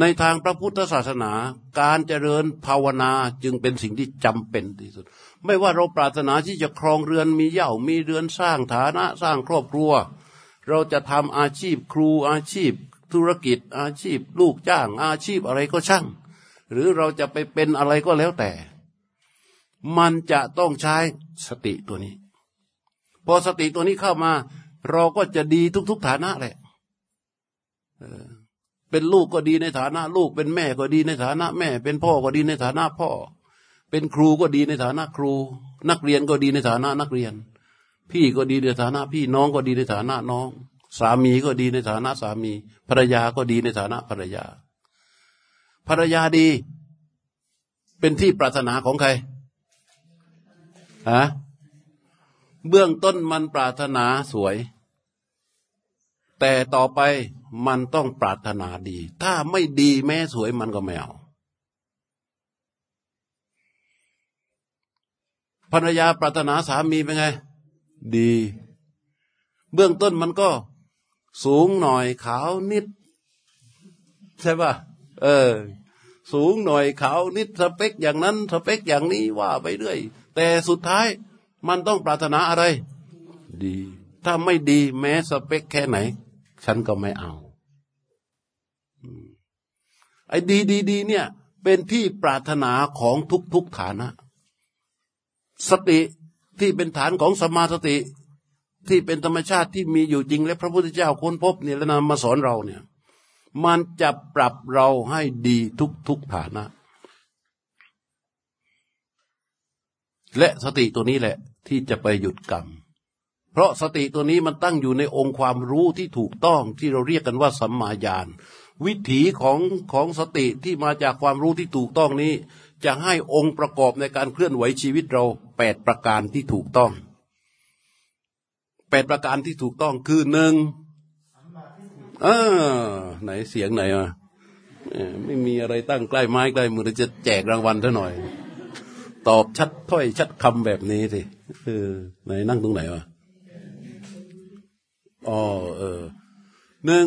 ในทางพระพุทธศาสนา การเจริญภาวนาจึงเป็นสิ่งที่จำเป็นที่สุด ไม่ว่าเราปรารถนาที่จะครองเรือนมีเย่ามีเรือนสร้างฐานะสร้างครอบครัว เราจะทำอาชีพครูอาชีพ ธุรกิจ อาชีพ ลูกจ้าง อาชีพอะไรก็ช่าง หรือเราจะไปเป็นอะไรก็แล้วแต่ มันจะต้องใช้สติตัวนี้ พอสติตัวนี้เข้ามา เราก็จะดีทุก ๆ ฐานะแหละ เป็นลูกก็ดีในฐานะลูก เป็นแม่ก็ดีในฐานะแม่ เป็นพ่อก็ดีในฐานะพ่อ เป็นครูก็ดีในฐานะครู นักเรียนก็ดีในฐานะนักเรียน พี่ก็ดีในฐานะพี่น้องก็ดีในฐานะน้อง สามีก็ดีในฐานะสามี ภรรยาก็ดีในฐานะภรรยา ภรรยาดี เป็นที่ปรารถนาของใครฮะเบื้องต้นมันปรารถนาสวย แต่ต่อไป มันต้องปรารถนาดี ถ้าไม่ดีแม้สวยมันก็ไม่เอาภรรยาปรารถนาสามีเป็นไง ดี เบื้องต้นมันก็สูงหน่อยขาวนิด ใช่ป่ะ เออ สูงหน่อยขาวนิดสเปคอย่างนั้นสเปคอย่างนี้ว่าไปเรื่อย แต่สุดท้ายมันต้องปรารถนาอะไร ดี ถ้าไม่ดีแม้สเปคแค่ไหน ฉันก็ไม่เอาไอ้ดีดีดีเนี่ย เป็นที่ปรารถนาของทุกทุกฐานะ สติที่เป็นฐานของสมาสติ ที่เป็นธรรมชาติที่มีอยู่จริง และพระพุทธเจ้าค้นพบเนี่ยแล้วนำมาสอนเราเนี่ย มันจะปรับเราให้ดีทุกทุกฐานะ และสติตัวนี้แหละ ที่จะไปหยุดกรรม เพราะสติตัวนี้มันตั้งอยู่ในองค์ความรู้ที่ถูกต้องที่เราเรียกกันว่าสัมมาญาณวิถีของของสติที่มาจากความรู้ที่ถูกต้องนี้ จะให้องค์ประกอบในการเคลื่อนไหวชีวิตเราแปดประการที่ถูกต้องแปดประการที่ถูกต้องคือหนึ่งเออไหนเสียงไหนอะไม่มีอะไรตั้งใกล้ไม้ใกล้มือจะแจกรางวัลเท่าหน่อย ตอบชัดถ้อยชัดคำแบบนี้สิเออไหนนั่งตรงไหนวะ อ๋อเออหนึ่ง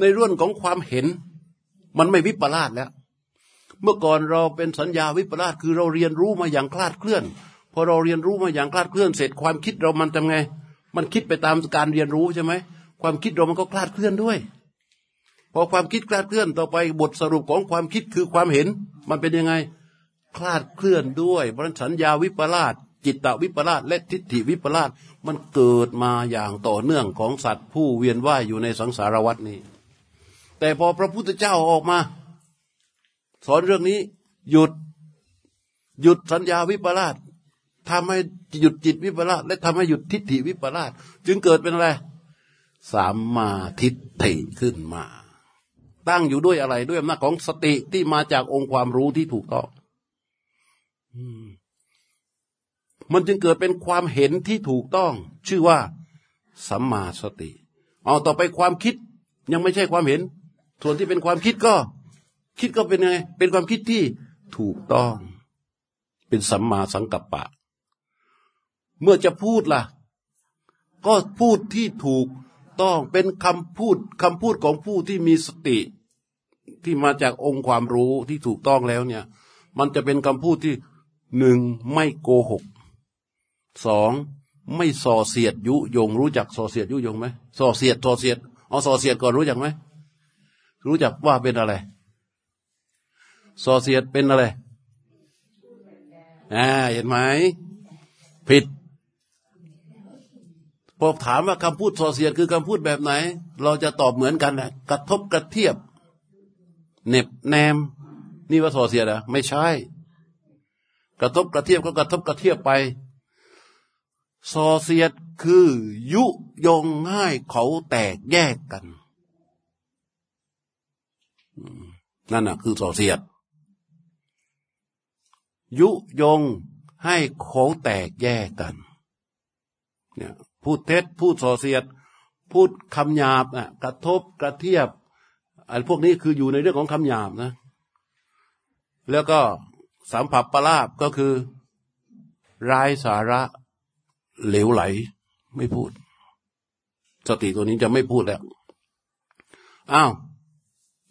ในเรื่องของความเห็น มันไม่วิปลาสแล้ว เมื่อก่อนเราเป็นสัญญาวิปลาสคือเราเรียนรู้มาอย่างคลาดเคลื่อนพอเราเรียนรู้มาอย่างคลาดเคลื่อนเสร็จความคิดเรามันทำไง มันคิดไปตามการเรียนรู้ใช่ไหมความคิดเรามันก็คลาดเคลื่อนด้วยพอความคิดคลาดเคลื่อนต่อไปบทสรุปของความคิดคือความเห็น มันเป็นยังไงคลาดเคลื่อนด้วยเพราะสัญญาวิปลาสจิตตวิปลาสและทิฏฐิวิปลาส มันเกิดมาอย่างต่อเนื่องของสัตว์ผู้เวียนว่ายอยู่ในสังสารวัฏนี้ แต่พอพระพุทธเจ้าออกมา สอนเรื่องนี้หยุดหยุดสัญญาวิปลาสทำให้หยุดจิตวิปลาสและทำให้หยุดทิฏฐิวิปลาสจึงเกิดเป็นอะไรสามมาทิฏฐิขึ้นมา ตั้งอยู่ด้วยอะไรด้วยอำนาจของสติที่มาจากองค์ความรู้ที่ถูกต้อง มันจึงเกิดเป็นความเห็นที่ถูกต้อง ชื่อว่าสัมมาสติเอาต่อไปความคิดยังไม่ใช่ความเห็น ส่วนที่เป็นความคิดก็ คิดก็เป็นไง เป็นความคิดที่ถูกต้อง เป็นสัมมาสังกัปปะ เมื่อจะพูดล่ะ ก็พูดที่ถูกต้องเป็นคำพูดคำพูดของผู้ที่มีสติ ที่มาจากองค์ความรู้ที่ถูกต้องแล้วเนี่ย มันจะเป็นคำพูดที่หนึ่งไม่โกหก สองไม่ส่อเสียดยุยงรู้จักส่อเสียดยุยงไหมส่อเสียดส่อเสียดเอาส่อเสียดก่อนรู้จักไหมรู้จักว่าเป็นอะไรส่อเสียดเป็นอะไรอ่าเห็นไหมผิดพอถามว่าคำพูดส่อเสียดคือคำพูดแบบไหน เราจะตอบเหมือนกันนะกระทบกระเทียบเน็บแนม นี่ว่าส่อเสียดอะไม่ใช่ กระทบกระเทียบก็กระทบกระเทียบไป ซอเสียดคือยุยงให้เขาแตกแยกกัน นั่นน่ะ คือซอเสียด ยุยงให้เขาแตกแยกกัน เนี่ยพูดเท็จพูดส่อเสียด พูดคำหยาบนะกระทบกระเทียบไอ้พวกนี้คืออยู่ในเรื่องของคำหยาบนะ แล้วก็สัมผัสประลาบก็คือร้ายสาระ เหลวไหล ไม่พูด สติตัวนี้จะไม่พูดแล้วอ้าว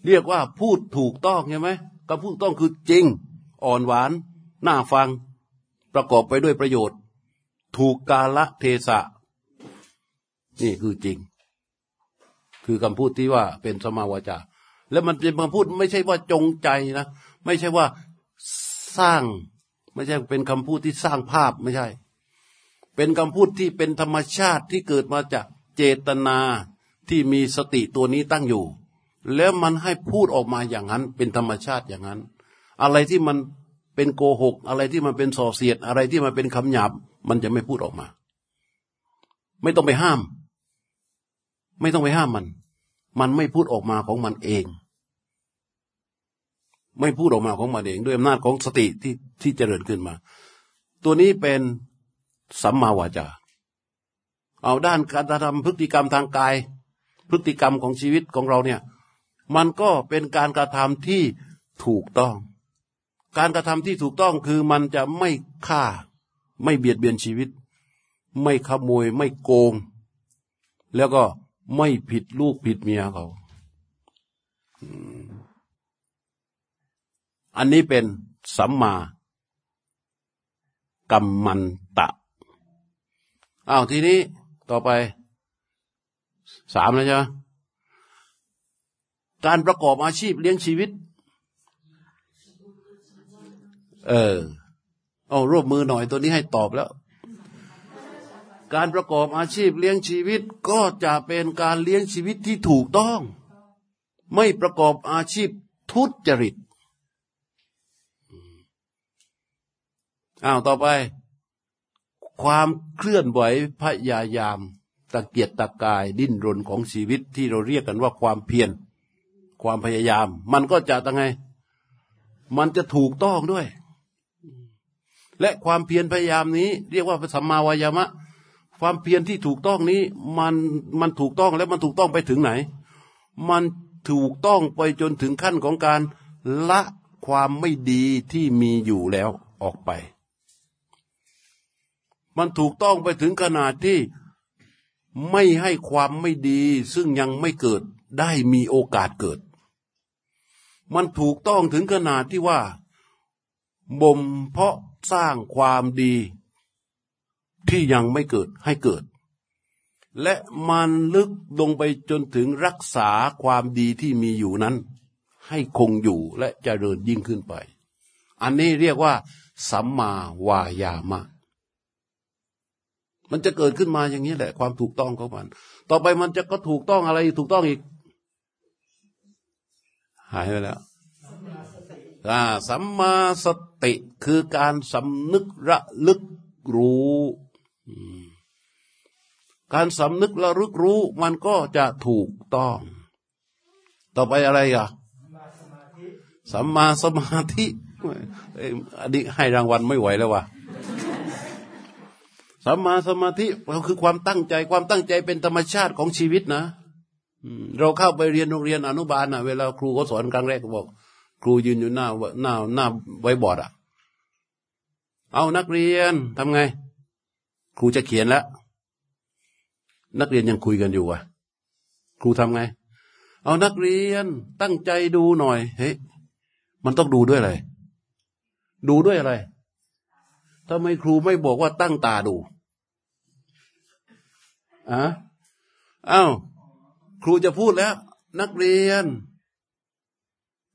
เรียกว่าพูดถูกต้องใช่ไหมก็พูดต้องคือจริง อ่อนหวาน น่าฟัง ประกอบไปด้วยประโยชน์ ถูกกาละเทศะ นี่คือจริง คือคำพูดที่ว่าเป็นสมาวาจา แล้วมันเป็นคำพูดไม่ใช่ว่าจงใจนะ ไม่ใช่ว่าสร้าง ไม่ใช่เป็นคำพูดที่สร้างภาพไม่ใช่ เป็นคำพูดที่เป็นธรรมชาติที่เกิดมาจากเจตนาที่มีสติตัวนี้ตั้งอยู่ แล้วมันให้พูดออกมาอย่างนั้น เป็นธรรมชาติอย่างนั้น อะไรที่มันเป็นโกหก อะไรที่มันเป็นส่อเสียด อะไรที่มันเป็นคำหยาบ มันจะไม่พูดออกมา ไม่ต้องไปห้าม ไม่ต้องไปห้ามมัน มันไม่พูดออกมาของมันเอง ไม่พูดออกมาของมันเอง ด้วยอำนาจของสติที่ที่เจริญขึ้นมา ตัวนี้เป็น สัมมาวาจา เอาด้านการทำพฤติกรรมทางกาย พฤติกรรมของชีวิตของเราเนี่ย มันก็เป็นการกระทำที่ถูกต้อง การกระทำที่ถูกต้องคือมันจะไม่ฆ่า ไม่เบียดเบียนชีวิต ไม่ขโมยไม่โกง แล้วก็ไม่ผิดลูกผิดเมียเขาอันนี้เป็นสัมมากัมมัน อ้าวทีนี้ต่อไปสามแล้วใช่ไหมการประกอบอาชีพเลี้ยงชีวิต เออเอารวบมือหน่อยตัวนี้ให้ตอบแล้ว การประกอบอาชีพเลี้ยงชีวิตก็จะเป็นการเลี้ยงชีวิตที่ถูกต้อง ไม่ประกอบอาชีพทุจริตอ้าวต่อไป ความเคลื่อนไหวพยายามตะเกียกตะกายดิ้นรนของชีวิตที่เราเรียกกันว่าความเพียรความพยายาม มันก็จะตั้งไง มันจะถูกต้องด้วย และความเพียรพยายามนี้ เรียกว่าสัมมาวายามะ ความเพียรที่ถูกต้องนี้ มันมันถูกต้องและมันถูกต้องไปถึงไหน มันถูกต้องไปจนถึงขั้นของการละความไม่ดีที่มีอยู่แล้วออกไป มันถูกต้องไปถึงขนาดที่ไม่ให้ความไม่ดี ซึ่งยังไม่เกิดได้มีโอกาสเกิด มันถูกต้องถึงขนาดที่ว่าบ่มเพาะสร้างความดีที่ยังไม่เกิดให้เกิด และมันลึกลงไปจนถึงรักษาความดีที่มีอยู่นั้น ให้คงอยู่และจะเจริญยิ่งขึ้นไป อันนี้เรียกว่า สัมมาวายามะ มันจะเกิดขึ้นมาอย่างนี้แหละ ความถูกต้องของมัน ต่อไปมันจะก็ถูกต้องอะไรถูกต้องอีก หายไปแล้วอ่าสัมมาสติคือการสำนึกระลึกรู้การสำนึกระลึกรู้มันก็จะถูกต้อง ต่อไปอะไรอะสัมมาสมาธิอันนี้ให้รางวัลไม่ไหวแล้ววะ สัมมาสมาธิเราคือความตั้งใจ ความตั้งใจเป็นธรรมชาติของชีวิตนะเราเข้าไปเรียนโรงเรียนอนุบาลนะเวลาครูเขาสอนครั้งแรกก็บอก ครูยืนอยู่หน้าหน้าหน้าไว้บอร์ดอะเอานักเรียนทำไง ครูจะเขียนแล้วนักเรียนยังคุยกันอยู่อะ ครูทำไง เอานักเรียนตั้งใจดูหน่อยเฮ้ยมันต้องดูด้วยอะไร ดูด้วยอะไรทำไมครูไม่บอกว่าตั้งตาดู อะอ้าวครูจะพูดแล้ว นักเรียน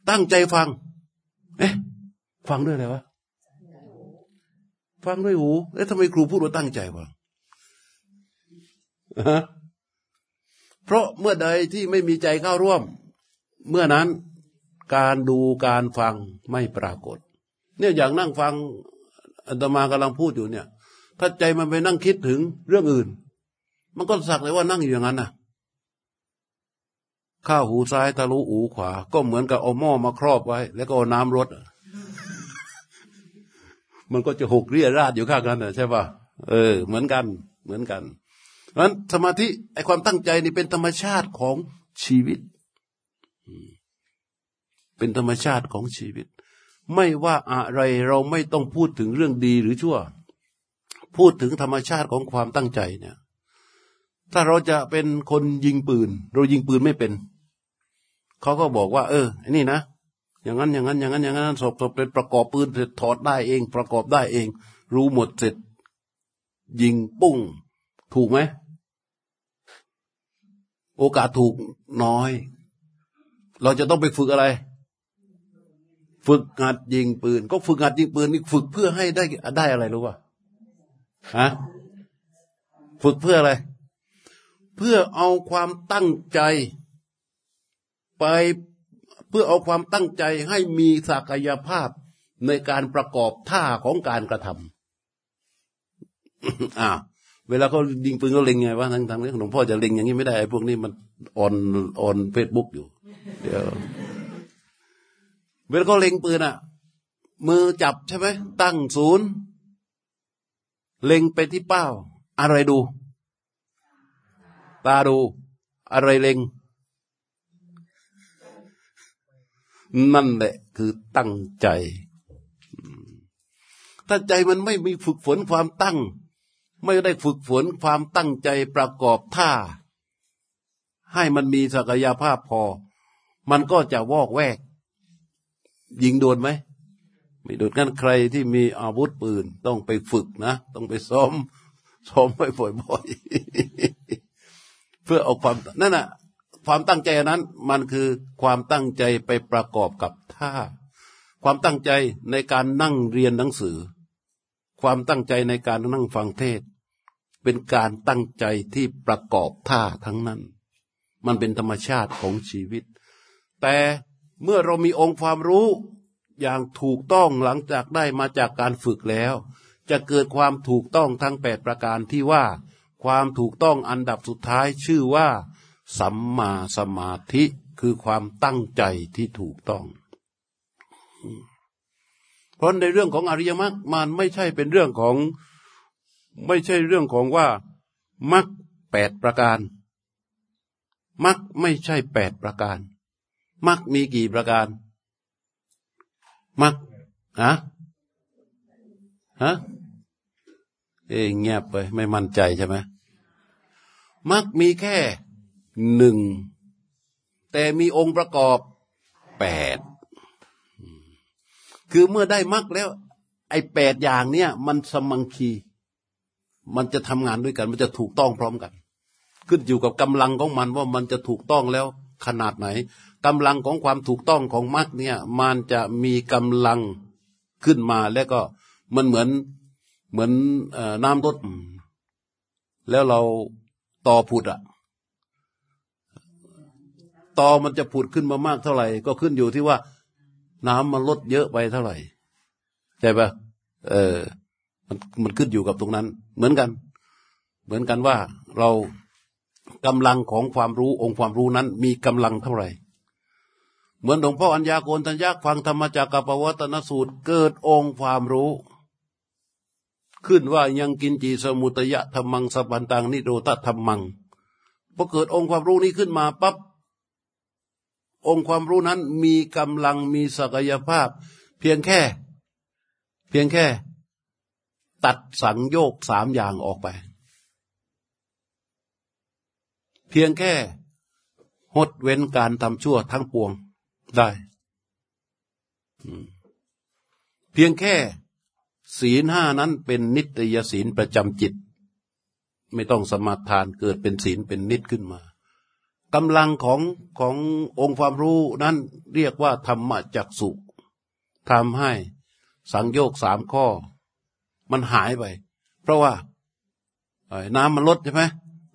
ตั้งใจฟัง เอ๊ะฟังด้วยอะไรวะฟังด้วยหูเอ๊ะทำไมครูพูดว่าตั้งใจฟังเพราะเมื่อใดที่ไม่มีใจเข้าร่วม เมื่อนั้นการดูการฟังไม่ปรากฏ เนี่ยอย่างนั่งฟังอาตมากำลังพูดอยู่เนี่ย ถ้าใจมันไปนั่งคิดถึงเรื่องอื่น มันก็สักเลยว่านั่งอยู่อย่างนั้นนะข้าหูซ้ายทะลุหูขวา ก็เหมือนกับเอาหม้อมาครอบไว้ แล้วก็เอาน้ำรดมันก็จะหกเรียราดอยู่ข้างกันนะใช่ป่ะเออ เหมือนกัน เหมือนกันเพราะนั้นสมาธิไอความตั้งใจนี่เป็นธรรมชาติของชีวิต เป็นธรรมชาติของชีวิต ไม่ว่าอะไรเราไม่ต้องพูดถึงเรื่องดีหรือชั่ว พูดถึงธรรมชาติของความตั้งใจเนี่ย ถ้าเราจะเป็นคนยิงปืน เรายิงปืนไม่เป็น เขาก็บอกว่า เออไอ้นี่นะ อย่างนั้นอย่างนั้น อย่างนั้น อย่างนั้นศพเป็นประกอบปืนเสร็จถอดได้เอง ประกอบได้เอง รู้หมดเสร็จ ยิงปุ้ง ถูกไหม โอกาสถูกน้อย เราจะต้องไปฝึกอะไร ฝึกหัดยิงปืน ก็ฝึกหัดยิงปืนนี่ฝึกเพื่อให้ได้ได้อะไรรู้ป่ะฮะฝึกเพื่ออะไร เพื่อเอาความตั้งใจ ไปเพื่อเอาความตั้งใจให้มีศักยภาพในการประกอบท่าของการกระทำอ่า เวลาเขายิงปืนเขาเล็งไงวะทางทางนี้หลวงพ่อจะเล็งอย่างนี้ไม่ได้พวกนี้มัน on on Facebook อยู่ เดี๋ยวเวลาเขาเล็งปืนอะ มือจับใช่ไหมตั้งศูนย์ เล็งไปที่เป้า อะไรดู ตาดู อะไรเล็ง นั่นแหละ คือตั้งใจ ถ้าใจมันไม่มีฝึกฝนความตั้ง ไม่ได้ฝึกฝนความตั้งใจประกอบท่า ให้มันมีศักยภาพพอ มันก็จะวอกแวก ยิงโดนไหมไม่โดนกันใครที่มีอาวุธปืน ต้องไปฝึกนะ ต้องไปซ้อมซ้อมไว้บ่อยๆ พื่อเอาความนั่นน่ะความตั้งใจนั้นมันคือความตั้งใจไปประกอบกับท่า ความตั้งใจในการนั่งเรียนหนังสือ ความตั้งใจในการนั่งฟังเทศ เป็นการตั้งใจที่ประกอบท่าทั้งนั้น มันเป็นธรรมชาติของชีวิต แต่เมื่อเรามีองค์ความรู้อย่างถูกต้องหลังจากได้มาจากการฝึกแล้ว จะเกิดความถูกต้องทั้งแปดประการที่ว่า ความถูกต้องอันดับสุดท้ายชื่อว่า สัมมาสมาธิคือความตั้งใจที่ถูกต้อง เพราะในเรื่องของอริยมรรคมันไม่ใช่เป็นเรื่องของไม่ใช่เรื่องของว่ามรรคแปดประการมรรคไม่ใช่แปดประการมรรคมีกี่ประการมักฮะฮะ เอ้เงียบไป ไม่มั่นใจใช่ไหมมักมีแค่หนึ่ง แต่มีองค์ประกอบแปดคือเมื่อได้มักแล้ว ไอ้แปดอย่างเนี้ยมันสมังคี มันจะทำงานด้วยกัน มันจะถูกต้องพร้อมกัน ขึ้นอยู่กับกำลังของมันว่ามันจะถูกต้องแล้วขนาดไหนกำลังของความถูกต้องของมรรคเนี่ย มันจะมีกำลังขึ้นมาแล้วก็มันเหมือน เหมือนน้ำลดแล้วเราต่อผุดอะต่อมันจะผุดขึ้นมามากเท่าไหร่ ก็ขึ้นอยู่ที่ว่า น้ำมันลดเยอะไปเท่าไหร่ใช่ปะเออ มันมันขึ้นอยู่กับตรงนั้น เหมือนกัน เหมือนกันว่าเรากำลังของความรู้องค์ความรู้นั้น มีกำลังเท่าไหร่ เหมือนหลวงพ่ออัญญาโกนทัญญาฟังธรรมจากกัปวัตนสูตร เกิดองค์ความรู้ ขึ้นว่ายังกินจีสมุตยะธรรมังสัพพันตังนิโรธธรรมังพอเกิดองค์ความรู้นี้ขึ้นมาปั๊บองค์ความรู้นั้นมีกำลังมีศักยภาพ เพียงแค่ เพียงแค่ ตัดสังโยกสามอย่างออกไป เพียงแค่หดเว้นการทำชั่วทั้งปวงได้ เพียงแค่ ศีลห้านั้นเป็นนิตยศีลประจำจิต ไม่ต้องสมาทานเกิดเป็นศีลเป็นนิตขึ้นมากำลังของขององค์ความรู้นั้นเรียกว่าธรรมจักสุทำให้สังโยกสามข้อ มันหายไป เพราะว่าน้ำมันลดใช่ไหม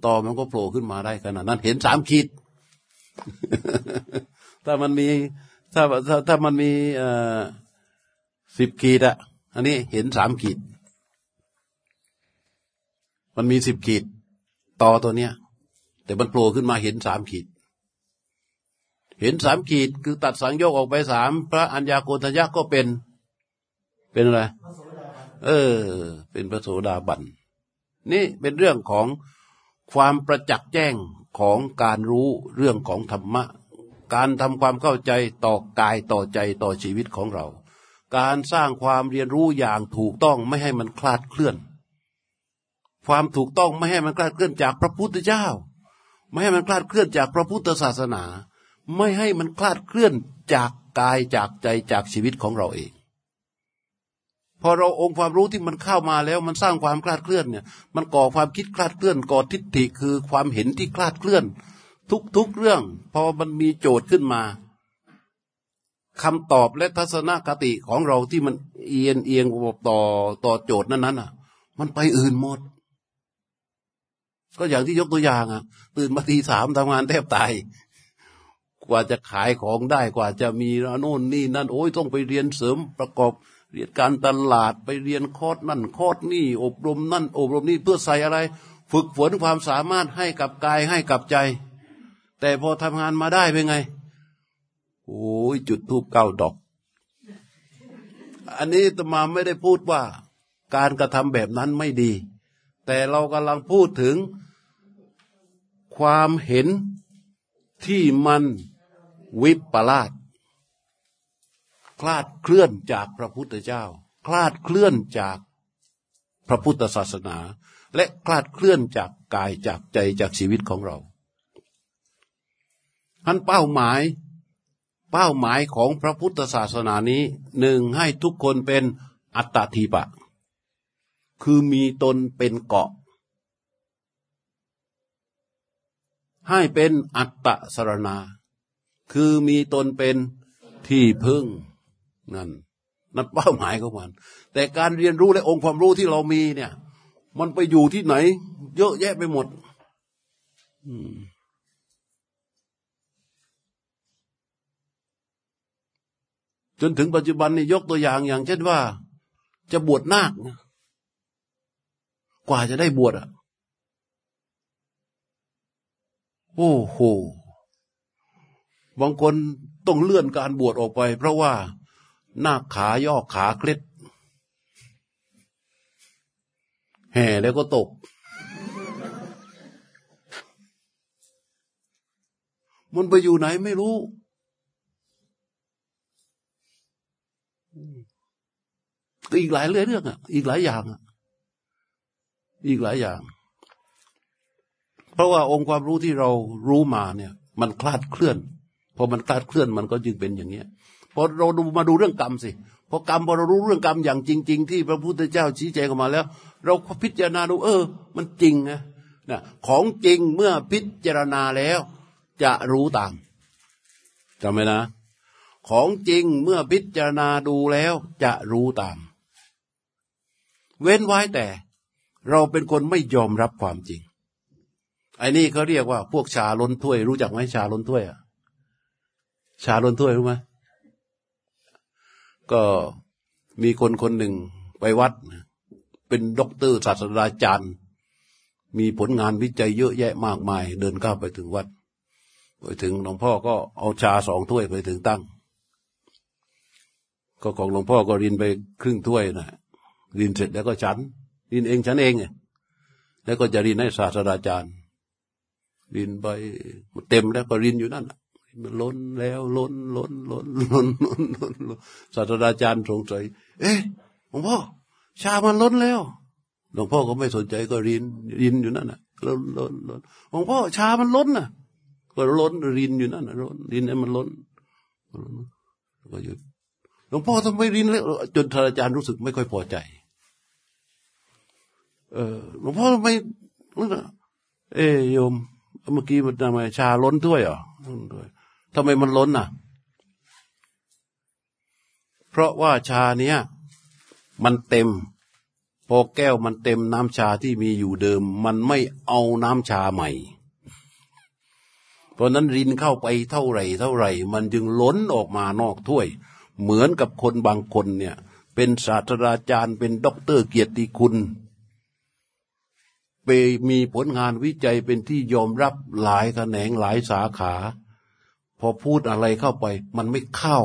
ต่อมันก็โผล่ขึ้นมาได้ขนาดนั้น เห็นสามขีด ถ้ามันมีถ้าถ้าถ้ามันมีเอ่อสิบขีดอะ อันนี้เห็นสามขีด มันมีสิบขีดต่อตัวเนี้ย แต่มันโผล่ขึ้นมาเห็นสามขีด เห็นสามขีดคือตัดสังโยกออกไปสามพระอัญญาโกฏยะก็เป็น เป็นอะไร เออ เป็นพระโสดาบัน นี่เป็นเรื่องของความประจักษ์แจ้งของการรู้เรื่องของธรรมะ การทำความเข้าใจต่อกายต่อใจต่อชีวิตของเรา การสร้างความเรียนรู้อย่างถูกต้องไม่ให้มันคลาดเคลื่อน ความถูกต้องไม่ให้มันคลาดเคลื่อนจากพระพุทธเจ้า ไม่ให้มันคลาดเคลื่อนจากพระพุทธศาสนา ไม่ให้มันคลาดเคลื่อนจากกายจากใจจากชีวิตของเราเอง พอเราองค์ความรู้ที่มันเข้ามาแล้วมันสร้างความคลาดเคลื่อนเนี่ย มันก่อความคิดคลาดเคลื่อนก่อทิฏฐิคือความเห็นที่คลาดเคลื่อน ทุกๆเรื่องพอมันมีโจทย์ขึ้นมา คำตอบและทัศนคติของเราที่มันเอียงเอียงต่อต่อโจทย์นั้นนั้นอะ มันไปอื่นหมด ก็อย่างที่ยกตัวอย่างอะ ตื่นมาทีสามทำงานแทบตาย กว่าจะขายของได้กว่าจะมีโน่นนี่นั่นโอ้ยต้องไปเรียนเสริมประกอบเรียนการตลาดไปเรียนคอร์สนั่นคอร์สนี่ อบรมนั่น อบรมนี่เพื่อใส่อะไร ฝึกฝนความสามารถให้กับกายให้กับใจ แต่พอทำงานมาได้เป็นไง โอ้ยจุดทูบเก้าดอก อันนี้ตมาไม่ได้พูดว่า การกระทำแบบนั้นไม่ดี แต่เรากำลังพูดถึง ความเห็นที่มันวิปลาสคลาดเคลื่อนจากพระพุทธเจ้า คลาดเคลื่อนจากพระพุทธศาสนา และคลาดเคลื่อนจากกายจากใจจากชีวิตของเราท่านเป้าหมาย เป้าหมายของพระพุทธศาสนานี้หนึ่งให้ทุกคนเป็นอัตตาทีปะ คือมีตนเป็นเกาะ ให้เป็นอัตตะสรณา คือมีตนเป็นที่พึ่งนั่นนั่นเป้าหมายของมัน แต่การเรียนรู้และองค์ความรู้ที่เรามีเนี่ย มันไปอยู่ที่ไหน เยอะแยะไปหมด จนถึงปัจจุบันนี่ยกตัวอย่างอย่าง เช่นว่า จะบวชนาคกว่าจะได้บวชอะ โอ้โหบางคนต้องเลื่อนการบวชออกไป เพราะว่าหน้าขาย่อขาเคล็ดแห่แล้วก็ตก มันไปอยู่ไหนไม่รู้ อีกหลายเรื่องอะ อีกหลายอย่างอะ อีกหลายอย่าง เพราะว่าองค์ความรู้ที่เรารู้มาเนี่ย มันคลาดเคลื่อนพอมันคลาดเคลื่อนมันก็จึงเป็นอย่างเนี้ยพอเราดูมาดูเรื่องกรรมสิพอกรรมพอเรารู้เรื่องกรรมอย่างจริง ๆ ที่พระพุทธเจ้าชี้แจงออกมาแล้ว เราพิจารณาดูเออ มันจริงนะนะของจริงเมื่อพิจารณาแล้ว จะรู้ตามจำไหมนะ ของจริงเมื่อพิจารณาดูแล้วจะรู้ตาม เว้นไว้แต่เราเป็นคนไม่ยอมรับความจริง ไอ้นี่เขาเรียกว่า พวกชาล้นถ้วย รู้จักไหมชาล้นถ้วยอะชาล้นถ้วยรู้ไหมก็มีคนคนหนึ่งไปวัด เป็นด็อกเตอร์ศาสตราจารย์ มีผลงานวิจัยเยอะแยะมากมาย เดินเข้าไปถึงวัด ไปถึงหลวงพ่อก็เอาชาสองถ้วยไปถึงตั้ง ก็ของหลวงพ่อก็รินไปครึ่งถ้วยนะรินเสร็จแล้วก็ฉัน รินเองฉันเอง แล้วก็จะรินให้ศาสตราจารย์ รินไปเต็มแล้วก็รินอยู่นั่นมันล้นแล้วล้นล้นล้นล้นล้นล้นศาสตราจารย์สงสัย เอ๊ะหลวงพ่อชามันล้นแล้วหลวงพ่อก็ไม่สนใจก็รินรินอยู่นั่นน่ะล้นล้นล้นหลวงพ่อชามันล้นน่ะ ก็ล้นรินอยู่นั่นน่ะล้นรินให้มันล้นก็หยุด หลวงพ่อทำไมรินแล้วจนศาราจารย์รู้สึกไม่ค่อยพอใจ เออหลวงพ่อทำไมเอ้ยโยมเมื่อกี้มันทำไมชาล้นถ้วยเหรอล้นถ้วยทำไมมันล้นอะ เพราะว่าชาเนี้ยมันเต็ม พอแก้วมันเต็มน้ำชาที่มีอยู่เดิม มันไม่เอาน้ำชาใหม่ เพราะนั้นรินเข้าไปเท่าไหร่ เท่าไหร่ มันจึงล้นออกมานอกถ้วย เหมือนกับคนบางคนเนี่ย เป็นศาสตราจารย์ เป็นด็อกเตอร์เกียรติคุณไปมีผลงานวิจัยเป็นที่ยอมรับหลายแขนงหลายสาขา พอพูดอะไรเข้าไป มันไม่เข้า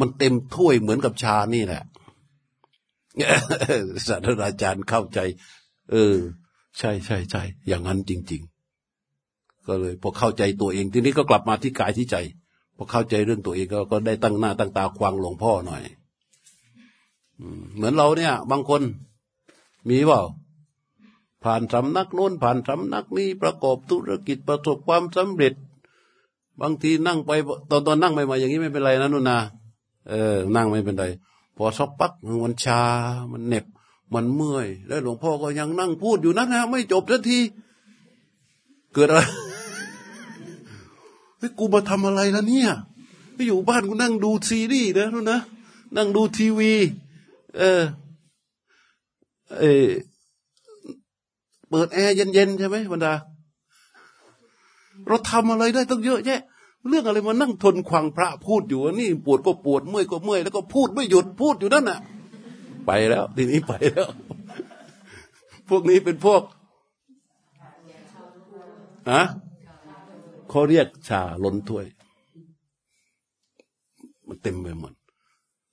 มันเต็มถ้วยเหมือนกับชานี่แหละศาสตราจารย์เข้าใจ เออ ใช่ใช่ใช่อย่างนั้นจริง ๆ ก็เลยพอเข้าใจตัวเอง ทีนี้ก็กลับมาที่กายที่ใจ พอเข้าใจเรื่องตัวเองก็ก็ได้ตั้งหน้าตั้งตาควังหลวงพ่อหน่อยเหมือนเราเนี่ย บางคนมีเปล่า ผ่านสำนักโน้นผ่านสำนักนี้ประกอบธุรกิจประสบความสำเร็จ บางทีนั่งไปตอนตอนนั่งไปมาอย่างนี้ไม่เป็นไรนะนุนาเออ นั่งไม่เป็นไรพอสักปักมันชา มันเหน็บ มันเมื่อย แล้วหลวงพ่อก็ยังนั่งพูดอยู่นั่นนะไม่จบสักที เกิดอะไร เฮ้ยกูมาทำอะไรแล้วเนี่ยไปอยู่บ้านกูนั่งดูซีรีส์นะนุนะนั่งดูทีวี เออเอเปิดแอร์เย็นๆใช่ไหมบรรดา เราทำอะไรได้ต้องเยอะแยะ เรื่องอะไรมานั่งทนควังพระพูดอยู่นี่ปวดก็ปวดเมื่อยก็เมื่อยแล้วก็พูดไม่หยุดพูดอยู่นั่นน่ะ ไปแล้วทีนี้ไปแล้ว พวกนี้เป็นพวกอะ เขาเรียกชาล้นถ้วย มันเต็มไปหมด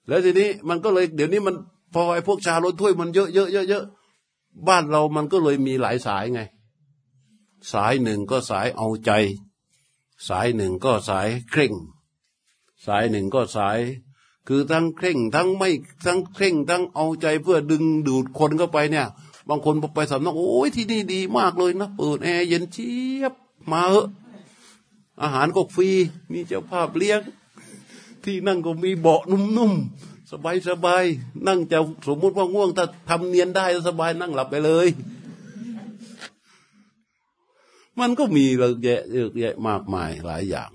แล้วทีนี้มันก็เลยเดี๋ยวนี้มันพอไอ้พวกชาล้นถ้วยมันเยอะเยอะเยอะเยอะบ้านเรามันก็เลยมีหลายสายไง สายหนึ่งก็สายเอาใจ สายหนึ่งก็สายเคร่ง สายหนึ่งก็สาย คือทั้งเคร่ง ทั้งไม่ทั้งเคร่ง ทั้งเอาใจเพื่อดึงดูดคนเข้าไปเนี่ย บางคนไปสำนักโอ้ยที่นี่ดีมากเลยนะเปิดแอร์เย็นเชียบมาเหอะ อาหารก็ฟรีมีเจ้าภาพเลี้ยง ที่นั่งก็มีเบาะนุ่มๆสบายสบายนั่งจะสมมุติว่าง่วงถ้าทำเนียนได้สบายนั่งหลับไปเลย มันก็มีเยอะแยะเยอะแยะมากมายหลายอย่าง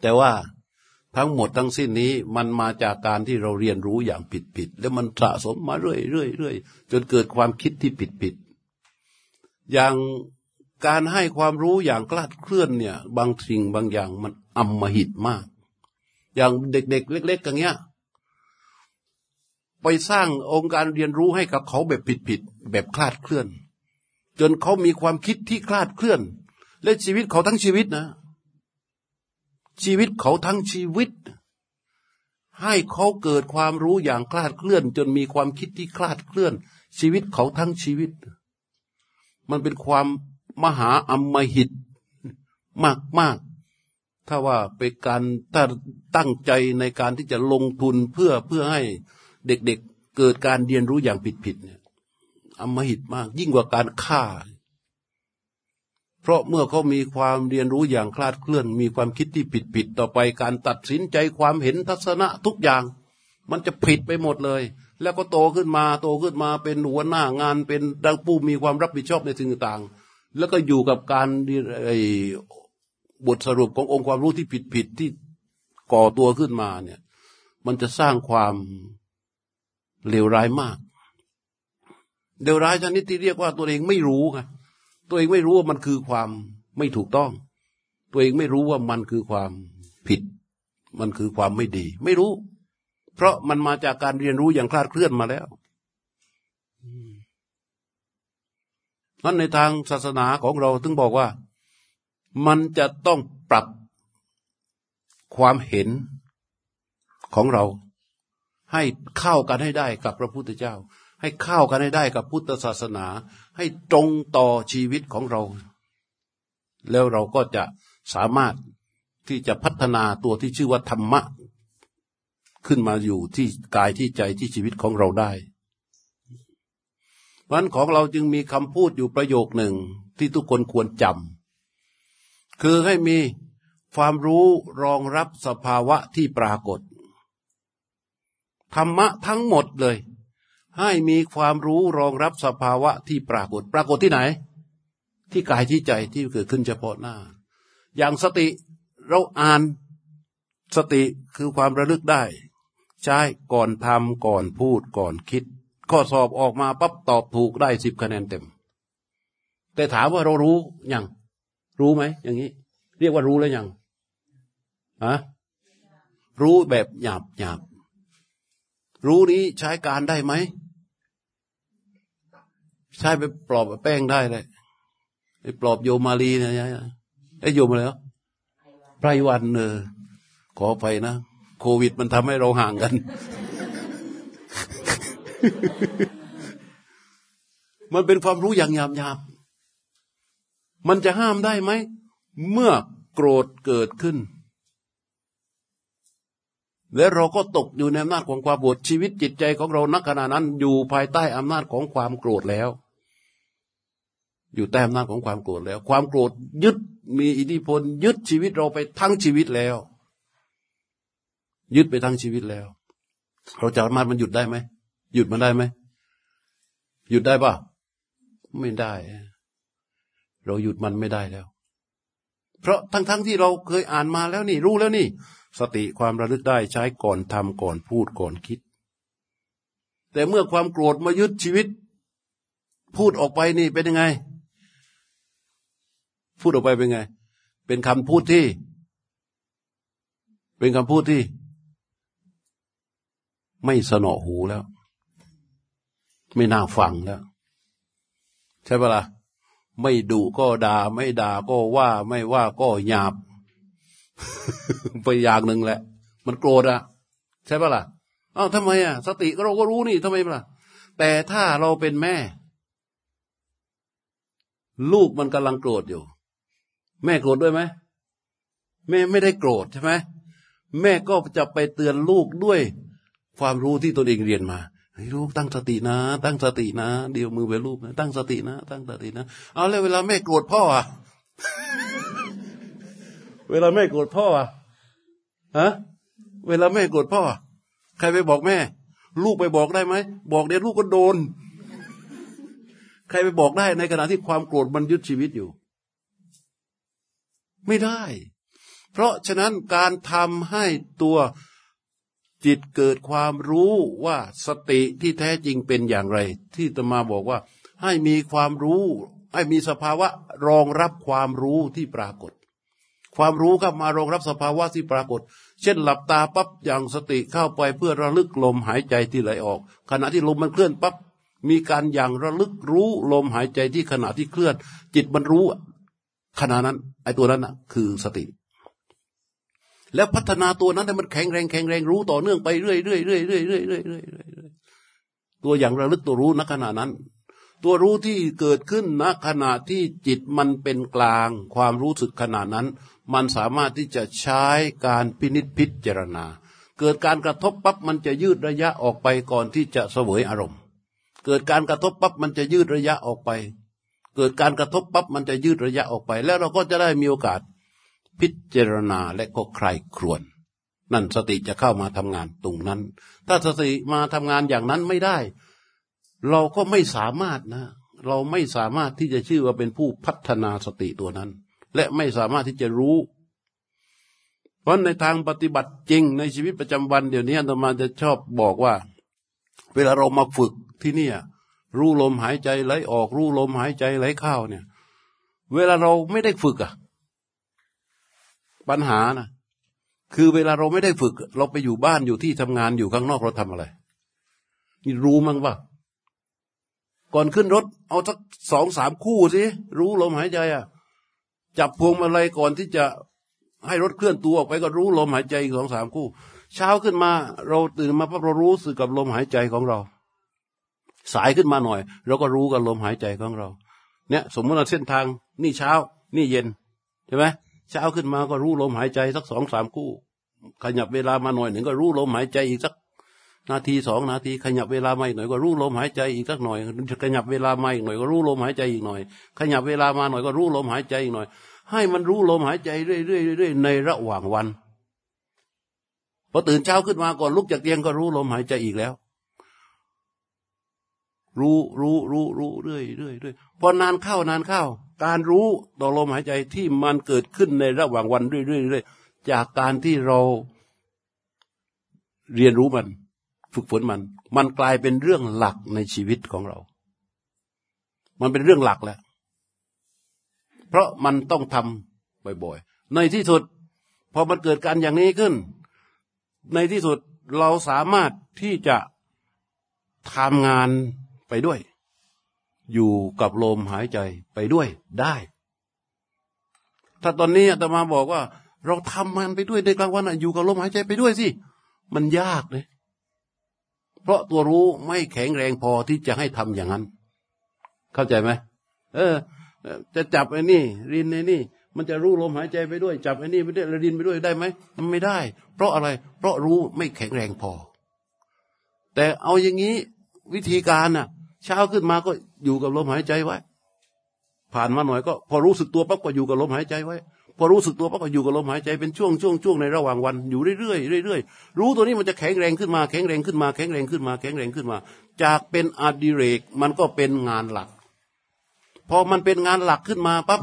แต่ว่าทั้งหมดทั้งสิ้นนี้มันมาจากการที่เราเรียนรู้อย่างผิดผิดแล้วมันสะสมมาเรื่อยเรื่อยเรื่อยจนเกิดความคิดที่ผิดผิดอย่าง การให้ความรู้อย่างคลาดเคลื่อนเนี่ย บางสิ่งบางอย่างมันอำมหิตมาก อย่างเด็กๆ เล็กๆอย่างเงี้ยไปสร้างองค์การเรียนรู้ให้กับเขาแบบผิดๆแบบคลาดเคลื่อน จนเขามีความคิดที่คลาดเคลื่อน และชีวิตเขาทั้งชีวิตนะ ชีวิตเขาทั้งชีวิต ให้เขาเกิดความรู้อย่างคลาดเคลื่อน จนมีความคิดที่คลาดเคลื่อน ชีวิตเขาทั้งชีวิต มันเป็นความ มหาอมมหิต มากมากถ้าว่าเป็นการถ้าตั้งใจในการที่จะลงทุนเพื่อเพื่อให้เด็กๆเเกิดการเรียนรู้อย่างผิดๆเนี่ยอมหิตมาก ยิ่งกว่าการฆ่า เพราะเมื่อเขามีความเรียนรู้อย่างคลาดเคลื่อน มีความคิดที่ผิดๆต่อไปการตัดสินใจความเห็นทัศนะทุกอย่าง มันจะผิดไปหมดเลย แล้วก็โตขึ้นมาโตขึ้นมาเป็นหัวหน้างานเป็นดังผู้มีความรับผิดชอบในสิ่งต่าง แล้วก็อยู่กับการบทสรุปขององค์ความรู้ที่ผิดผิดที่ก่อตัวขึ้นมาเนี่ย มันจะสร้างความเลวร้ายมากเลวร้ายชนิดที่เรียกว่าตัวเองไม่รู้ไงตัวเองไม่รู้ว่ามันคือความไม่ถูกต้อง ตัวเองไม่รู้ว่ามันคือความผิด มันคือความไม่ดี ไม่รู้ เพราะมันมาจากการเรียนรู้อย่างคลาดเคลื่อนมาแล้ว นั้นในทางศาสนาของเราถึงบอกว่า มันจะต้องปรับความเห็นของเรา ให้เข้ากันให้ได้กับพระพุทธเจ้า ให้เข้ากันให้ได้กับพุทธศาสนา ให้ตรงต่อชีวิตของเรา แล้วเราก็จะสามารถที่จะพัฒนาตัวที่ชื่อว่าธรรมะ ขึ้นมาอยู่ที่กายที่ใจที่ชีวิตของเราได้ วันของเราจึงมีคำพูดอยู่ประโยคหนึ่งที่ทุกคนควรจำคือให้มีความรู้รองรับสภาวะที่ปรากฏ ธรรมะทั้งหมดเลย ให้มีความรู้รองรับสภาวะที่ปรากฏ ปรากฏที่ไหน ที่กายที่ใจที่เกิดขึ้นเฉพาะหน้า อย่างสติเราอ่านสติคือความระลึกได้ ใช้ก่อนทำก่อนพูดก่อนคิด ข้อสอบออกมาปั๊บตอบถูกได้สิบคะแนนเต็ม แต่ถามว่าเรารู้ยังรู้ไหมอย่างนี้ เรียกว่ารู้แล้วยังอะรู้แบบหยาบหยาบรู้นี้ใช้การได้ไหม ใช้ไปปลอบแป้งได้เลยไปปลอบโยมาลีนะยายไอ้โยมาเลยไพรวันเออขอไปนะ โควิดมันทำให้เราห่างกัน มันเป็นความรู้อย่างหยาบหยาบมันจะห้ามได้ไหม เมื่อโกรธเกิดขึ้น และเราก็ตกอยู่ในอำนาจของความโกรธชีวิตจิตใจของเรานักขณะนั้น อยู่ภายใต้อำนาจของความโกรธแล้ว อยู่ใต้อำนาจของความโกรธแล้ว ความโกรธยึดมีอิทธิพล ยึดชีวิตเราไปทั้งชีวิตแล้ว ยึดไปทั้งชีวิตแล้ว เราจะสามารถมันหยุดได้ไหม หยุดมันได้ไหมหยุดได้ปะไม่ได้ เราหยุดมันไม่ได้แล้ว เพราะทั้งๆทที่เราเคยอ่านมาแล้วนี่ รู้แล้วนี่ สติความระลึกได้ใช้ก่อนทำก่อนพูดก่อนคิด แต่เมื่อความโกรธมายึดชีวิต พูดออกไปนี่เป็นยังไง พูดออกไปเป็นไง เป็นคำพูดที่ เป็นคำพูดที่ ไม่สนอหูแล้ว ไม่น่าฟังแล้วใช่ปะละ่ะไม่ดุก็ด่าไม่ด่าก็ว่า ไม่ว่าก็หยาบ ไปอย่างหนึ่งแหละ มันโกรธอะใช่ปะละ่ะอ้าวทำไมอะสติเราก็รู้นี่ทำไมล่ะ แต่ถ้าเราเป็นแม่ ลูกมันกำลังโกรธอยู่ แม่โกรธด้วยไหมแม่ไม่ได้โกรธใช่ไหมแม่ก็จะไปเตือนลูกด้วยความรู้ที่ตนเองเรียนมา ให้ลูกตั้งสตินะ ตั้งสตินะ เดี๋ยวมือไปลูกนะตั้งสตินะ ตั้งสตินะเอาแล้วเวลาแม่โกรธพ่ออะเวลาแม่โกรธพ่ออะฮะเวลาแม่โกรธพ่อ ใครไปบอกแม่ ลูกไปบอกได้ไหมบอกเดี๋ยวลูกก็โดน ใครไปบอกได้ในขณะที่ความโกรธมันยึดชีวิตอยู่ ไม่ได้ เพราะฉะนั้นการทำให้ตัว จิตเกิดความรู้ว่าสติที่แท้จริงเป็นอย่างไร ที่ตมาบอกว่า ให้มีความรู้ ให้มีสภาวะรองรับความรู้ที่ปรากฏ ความรู้ครับมารองรับสภาวะที่ปรากฏ เช่นหลับตาปั๊บอย่างสติเข้าไปเพื่อระลึกลมหายใจที่ไหลออก ขณะที่ลมมันเคลื่อนปั๊บมีการอย่างระลึกรู้ลมหายใจที่ขณะที่เคลื่อน จิตมันรู้ขณะนั้นไอ้ตัวนั้นนะคือสติ แล้วพัฒนาตัวนั้นให้มันแข็งแรงแข็งแรงรู้ต่อเนื่องไปเรื่อยเรื่อยเรื่อยเรื่อยเรื่อยเรื่อยเรื่อยเรื่อยตัวอย่างระลึกตัวรู้ณขณะนั้น ตัวรู้ที่เกิดขึ้นณขณะที่จิตมันเป็นกลาง ความรู้สึกขณะนั้น มันสามารถที่จะใช้การพินิจพิจารณา เกิดการกระทบปั๊บมันจะยืดระยะออกไปก่อนที่จะเสวยอารมณ์ เกิดการกระทบปั๊บมันจะยืดระยะออกไป เกิดการกระทบปั๊บมันจะยืดระยะออกไป แล้วเราก็จะได้มีโอกาส พิจารณาและก็ใครครวน นั่นสติจะเข้ามาทำงานตรงนั้น ถ้าสติมาทำงานอย่างนั้นไม่ได้ เราก็ไม่สามารถนะ เราไม่สามารถที่จะชื่อว่าเป็นผู้พัฒนาสติตัวนั้น และไม่สามารถที่จะรู้ เพราะในทางปฏิบัติจริงในชีวิตประจำวันเดี๋ยวนี้ธรรมาจะชอบบอกว่า เวลาเรามาฝึกที่นี่รู้ลมหายใจไหลออก รู้ลมหายใจไหลเข้าเนี่ย เวลาเราไม่ได้ฝึกอะ ปัญหานะคือเวลาเราไม่ได้ฝึก เราไปอยู่บ้านอยู่ที่ทำงานอยู่ข้างนอกเราทำอะไร นี่รู้มั้งว่า ก่อนขึ้นรถ เอาสักสองสามคู่สิรู้ลมหายใจอะ จับพวงมาลัยก่อนที่จะให้รถเคลื่อนตัวออกไปก็รู้ลมหายใจสองสามคู่ เช้าขึ้นมา เราตื่นมาปั๊บเรารู้สึกกับลมหายใจของเรา สายขึ้นมาหน่อย เราก็รู้กับลมหายใจของเรา เนี่ย สมมติว่าเส้นทาง นี่เช้า นี่เย็นใช่ไหม เช้าขึ้นมาก็รู้ลมหายใจสักสองสามคู่ ขยับเวลามาหน่อยหนึ่งก็รู้ลมหายใจอีกสักนาทีสองนาทีขยับเวลามาอีกหน่อยก็รู้ลมหายใจอีกสักหน่อยขยับเวลามาอีกหน่อยก็รู้ลมหายใจอีกหน่อย ขยับเวลามาหน่อยก็รู้ลมหายใจอีกหน่อย ให้มันรู้ลมหายใจเรื่อยๆในระหว่างวันพอตื่นเช้าขึ้นมาก่อนลุกจากเตียงก็รู้ลมหายใจอีกแล้ว รู้รู้รู้รู้เรื่อยเรื่อยเรื่อยพอนานเข้านานเข้า การรู้ต่อลมหายใจที่มันเกิดขึ้นในระหว่างวันเรื่อยๆจากการที่เราเรียนรู้มัน ฝึกฝนมัน มันกลายเป็นเรื่องหลักในชีวิตของเรา มันเป็นเรื่องหลักแหละเพราะมันต้องทำบ่อยๆในที่สุดพอมันเกิดการอย่างนี้ขึ้น ในที่สุดเราสามารถที่จะทำงาน ไปด้วย อยู่กับลมหายใจไปด้วยได้ ถ้าตอนนี้อาตมาบอกว่า เราทำมันไปด้วยในกลางวันอยู่กับลมหายใจไปด้วยสิมันยากเลย เพราะตัวรู้ไม่แข็งแรงพอที่จะให้ทำอย่างนั้น เข้าใจไหมเออ จะจับไอ้นี่ รินไอ้นี่มันจะรู้ลมหายใจไปด้วย จับไอ้นี่ไปด้วยรินไปด้วยได้ไหมมันไม่ได้ เพราะอะไร เพราะรู้ไม่แข็งแรงพอ แต่เอาอย่างนี้ วิธีการน่ะ เช้าขึ้นมาก็อยู่กับลมหายใจไว้ ผ่านมาหน่อยก็ พอรู้สึกตัวปั๊บก็อยู่กับลมหายใจไว้ พอรู้สึกตัวปั๊บก็อยู่กับลมหายใจเป็นช่วงช่วงช่วงในระหว่างวันอยู่เรื่อยๆเรื่อยๆรู้ตัวนี้มันจะแข็งแรงขึ้นมาแข็งแรงขึ้นมาแข็งแรงขึ้นมาแข็งแรงขึ้นมา จากเป็นอดิเรกมันก็เป็นงานหลัก พอมันเป็นงานหลักขึ้นมาปั๊บ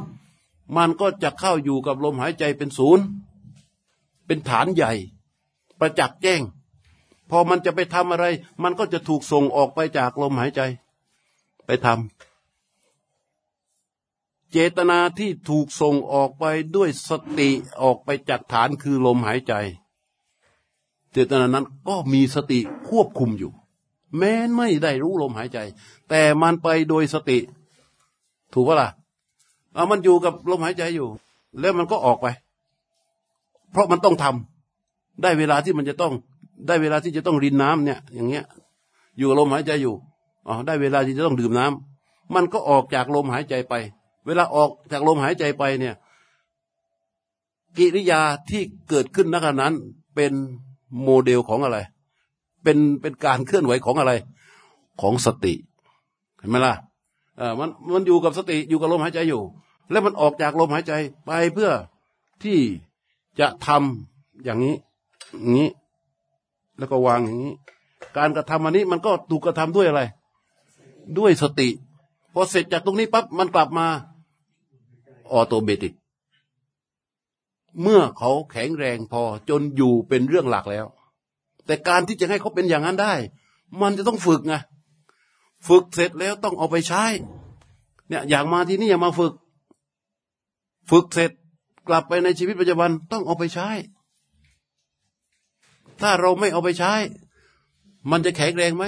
มันก็จะเข้าอยู่กับลมหายใจเป็นศูนย์ เป็นฐานใหญ่ ประจักษ์แจ้ง พอมันจะไปทำอะไร มันก็จะถูกส่งออกไปจากลมหายใจ ไปทำเจตนาที่ถูกส่งออกไปด้วยสติออกไปจากฐานคือลมหายใจ เจตนานั้นก็มีสติควบคุมอยู่ แม้ไม่ได้รู้ลมหายใจ แต่มันไปโดยสติ ถูกปะล่ะเอามันอยู่กับลมหายใจอยู่ แล้วมันก็ออกไป เพราะมันต้องทำได้เวลาที่มันจะต้อง ได้เวลาที่จะต้องรินน้ำเนี่ย อย่างเงี้ย อยู่กับลมหายใจอยู่อ๋อได้เวลาที่จะต้องดื่มน้ำมันก็ออกจากลมหายใจไป เวลาออกจากลมหายใจไปเนี่ย กิริยาที่เกิดขึ้นณขณะนั้นเป็นโมเดลของอะไร เป็นเป็นการเคลื่อนไหวของอะไร ของสติ เห็นไหมล่ะเออมันมันอยู่กับสติอยู่กับลมหายใจอยู่ แล้วมันออกจากลมหายใจไปเพื่อที่จะทำอย่างนี้อย่างนี้ แล้วก็วางอย่างนี้ การกระทำอันนี้มันก็ถูกกระทำด้วยอะไร ด้วยสติ พอเสร็จจากตรงนี้ปั๊บมันกลับมาออโตเมติก เมื่อเขาแข็งแรงพอจนอยู่เป็นเรื่องหลักแล้ว แต่การที่จะให้เขาเป็นอย่างนั้นได้ มันจะต้องฝึกไงฝึกเสร็จแล้วต้องเอาไปใช้ เนี่ยอย่างมาที่นี่อย่ามาฝึก ฝึกเสร็จกลับไปในชีวิตประจำวันต้องเอาไปใช้ ถ้าเราไม่เอาไปใช้ มันจะแข็งแรงไหม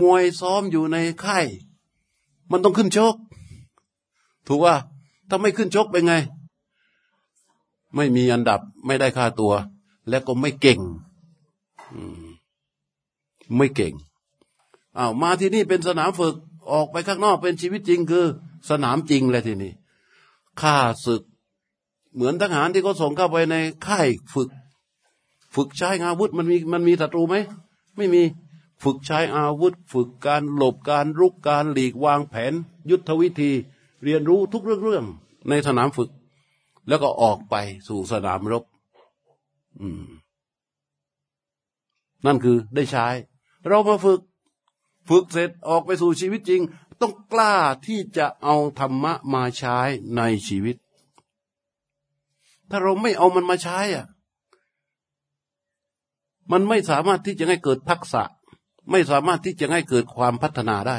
มวยซ้อมอยู่ในค่ายมันต้องขึ้นชก ถูกว่าถ้าไม่ขึ้นชกเป็นไง ไม่มีอันดับไม่ได้ค่าตัว และก็ไม่เก่งไม่เก่งอ้าวมาที่นี่เป็นสนามฝึกออกไปข้างนอกเป็นชีวิตจริงคือ สนามจริงเลยทีนี้ข้าศึก เหมือนทหารที่เขาส่งเข้าไปในค่ายฝึก ฝึกใช้อาวุธมันมีมันมีศัตรูไหมไม่มีฝึกใช้อาวุธ ฝึกการหลบการรุกการหลีกวางแผน ยุทธวิธี เรียนรู้ทุกเรื่องๆในสนามฝึก แล้วก็ออกไปสู่สนามรบนั่นคือได้ใช้ เรามาฝึก ฝึกเสร็จออกไปสู่ชีวิตจริง ต้องกล้าที่จะเอาธรรมะมาใช้ในชีวิต ถ้าเราไม่เอามันมาใช้อะ มันไม่สามารถที่จะให้เกิดทักษะ ไม่สามารถที่จะให้เกิดความพัฒนาได้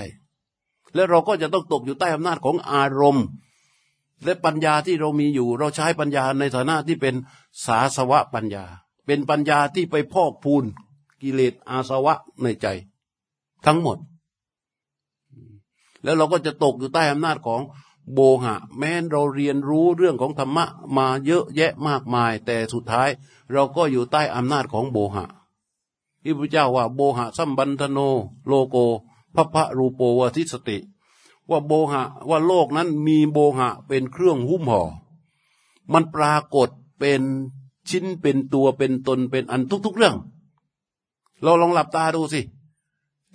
และเราก็จะต้องตกอยู่ใต้อำนาจของอารมณ์ และปัญญาที่เรามีอยู่ เราใช้ปัญญาในฐานะที่เป็นสาสวะปัญญา เป็นปัญญาที่ไปพอกพูนกิเลสอาสวะในใจ ทั้งหมด แล้วเราก็จะตกอยู่ใต้อำนาจของโบหะ แม้นเราเรียนรู้เรื่องของธรรมะมาเยอะแยะมากมาย แต่สุดท้ายเราก็อยู่ใต้อำนาจของโบหะ ที่พระเจ้าว่าโบหะสัมบันธโนโลโกพระพระรูปวทิสติ ว่าโบหะว่าโลกนั้นมีโบหะเป็นเครื่องหุ้มห่อ มันปรากฏเป็นชิ้นเป็นตัวเป็นตนเป็นอันทุก ๆ เรื่อง เราลองหลับตาดูสิ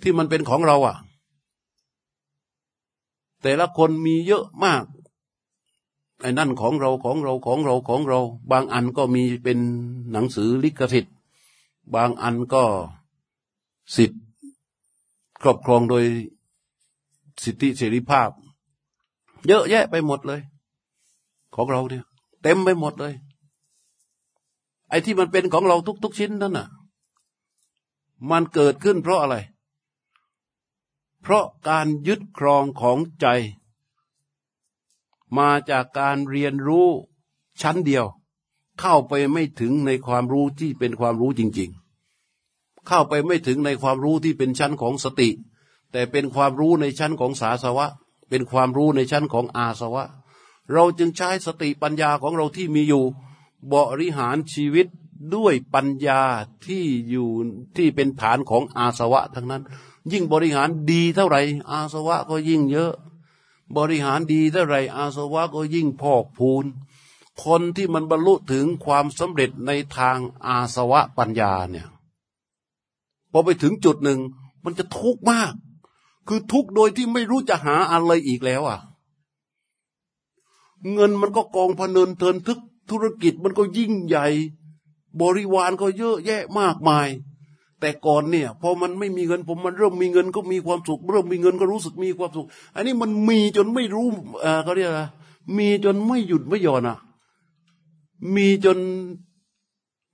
ที่มันเป็นของเราอะ่ะ แต่ละคนมีเยอะมากไอ้นั่นของเราของเราของเราของเรา บางอันก็มีเป็นหนังสือลิขสิทธิ์ บางอันก็สิทธิ์ครอบครองโดยสิทธิเสรีภาพ เยอะแยะไปหมดเลย ของเราเนี่ย เต็มไปหมดเลย ไอ้ที่มันเป็นของเราทุก ๆ ชิ้นนั่นน่ะ มันเกิดขึ้นเพราะอะไร เพราะการยึดครองของใจ มาจากการเรียนรู้ชั้นเดียว เข้าไปไม่ถึงในความรู้ที่เป็นความรู้จริงๆ เข้าไปไม่ถึงในความรู้ที่เป็นชั้นของสติ แต่เป็นความรู้ในชั้นของสาสวะ เป็นความรู้ในชั้นของอาสวะ เราจึงใช้สติปัญญาของเราที่มีอยู่บริหารชีวิตด้วยปัญญาที่อยู่ที่เป็นฐานของอาสวะทั้งนั้น ยิ่งบริหารดีเท่าไหร่ อาสวะก็ยิ่งเยอะ บริหารดีเท่าไหร่ อาสวะก็ยิ่งพอกพูน คนที่มันบรรลุถึงความสำเร็จในทางอาสวะปัญญาเนี่ย พอไปถึงจุดหนึ่ง มันจะทุกข์มาก คือทุกข์โดยที่ไม่รู้จะหาอะไรอีกแล้วอะ เงินมันก็กองพเนินเทินทึกธุรกิจมันก็ยิ่งใหญ่ บริวารก็เยอะแยะมากมาย แต่ก่อนเนี่ยพอมันไม่มีเงินผมมันเริ่มมีเงินก็มีความสุข เริ่มมีเงินก็รู้สึกมีความสุข อันนี้มันมีจนไม่รู้เออเขาเรียกอะไรมีจนไม่หยุดไม่หย่อนอะ มีจน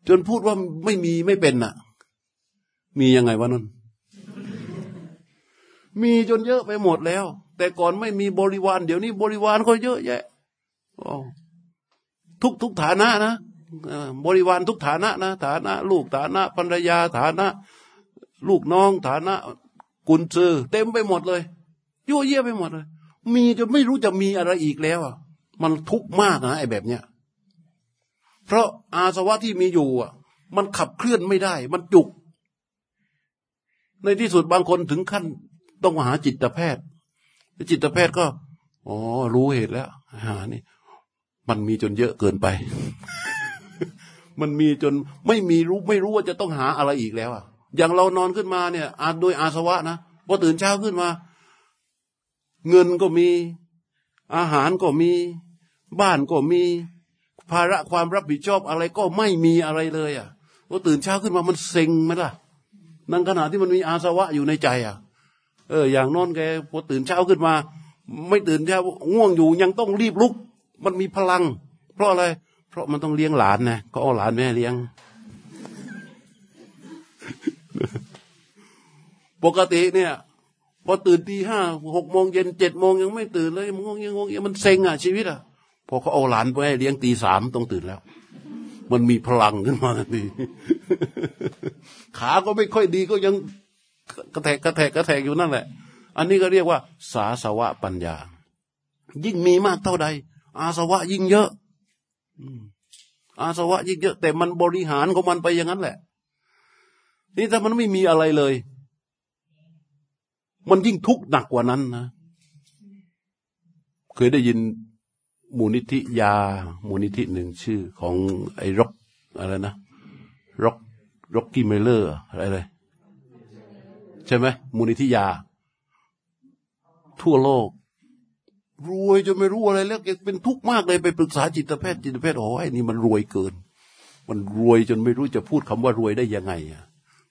จนพูดว่าไม่มีไม่เป็นอะ มียังไงวะนั่นมีจนเยอะไปหมดแล้ว แต่ก่อนไม่มีบริวารเดี๋ยวนี้บริวารก็เยอะแยะทุกทุกฐานะนะบริวารทุกฐานะนะฐานะ ลูกฐานะภรรยาฐานะ ลูกน้องฐานะ กุญซือ เต็มไปหมดเลยยั่วเยี่ยไปหมดเลย มีจนไม่รู้จะมีอะไรอีกแล้วอะมันทุกข์มากนะไอ้แบบเนี้ยเพราะอาสวะที่มีอยู่อะ มันขับเคลื่อนไม่ได้ มันจุก ในที่สุดบางคนถึงขั้นต้องมาหาจิตแพทย์จิตแพทย์ก็อ๋อรู้เหตุแล้วหานี่ มันมีจนเยอะเกินไป มันมีจนไม่มีรู้ไม่รู้ว่าจะต้องหาอะไรอีกแล้วอะ อย่างเรานอนขึ้นมาเนี่ย อาจโดยอาสวะนะพอตื่นเช้าขึ้นมา เงินก็มี อาหารก็มี บ้านก็มี ภาระความรับผิดชอบอะไรก็ไม่มีอะไรเลยอะพอตื่นเช้าขึ้นมามันเซ็งไหมล่ะ นั่งขณะที่มันมีอาสวะอยู่ในใจอะ เออ อย่างนอนแกพอตื่นเช้าขึ้นมา ไม่ตื่นเช้าง่วงอยู่ยังต้องรีบลุก มันมีพลัง เพราะอะไร เพราะมันต้องเลี้ยงหลานนะก็เอาหลานแม่เลี้ยง ปกติเนี่ยพอตื่นตีห้าหกโมงเย็นเจ็ดโมงยังไม่ตื่นเลยงงยังงงยังมันเซ็งอะชีวิตอะพอเขาเอาหลานไปให้เลี้ยงตีสามต้องตื่นแล้ว มันมีพลังขึ้นมาทันทีขาก็ไม่ค่อยดีก็ยังกระแทกกระแทกกระแทกอยู่นั่นแหละ อันนี้ก็เรียกว่า สาสวะปัญญา ยิ่งมีมากเท่าใด อาสวะยิ่งเยอะอาสวะยิ่งเยอะ แต่มันบริหารของมันไปอย่างนั้นแหละ นี่ถ้ามันไม่มีอะไรเลย มันยิ่งทุกข์หนักกว่านั้นนะ เคยได้ยิน มูลนิธิยา มูลนิธิหนึ่งชื่อของไอ้ร็อกอะไรนะร็อกร็อกกี้เมเลอร์อะไรเลยใช่ไหมมูลนิธิยา ทั่วโลก รวยจนไม่รู้อะไรแล้วเป็นทุกข์มากเลยไปปรึกษาจิตแพทย์จิตแพทย์โอ้ยนี่มันรวยเกิน มันรวยจนไม่รู้จะพูดคำว่ารวยได้ยังไงอะ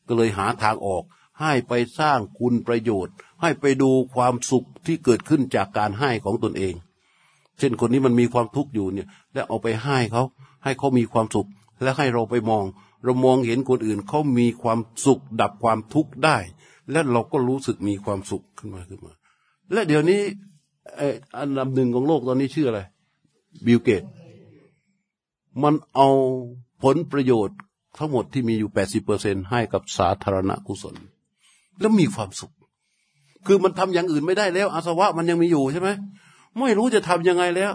ก็เลยหาทางออก ให้ไปสร้างคุณประโยชน์ ให้ไปดูความสุขที่เกิดขึ้นจากการให้ของตนเอง เช่นคนนี้มันมีความทุกข์อยู่เนี่ย แล้วเอาไปให้เขาให้เขามีความสุข แล้วให้เราไปมอง เรามองเห็นคนอื่นเขามีความสุข ดับความทุกข์ได้ แล้วเราก็รู้สึกมีความสุขขึ้นมาขึ้นมา และเดี๋ยวนี้อันดับหนึ่งของโลกตอนนี้ชื่ออะไร บิลเกต มันเอาผลประโยชน์ทั้งหมดที่มีอยู่แปดสิบเปอร์เซ็นให้กับสาธารณกุศล แล้วมีความสุข คือมันทำอย่างอื่นไม่ได้แล้ว อาสวะมันยังมีอยู่ใช่ไหม ไม่รู้จะทํำยังไงแล้ว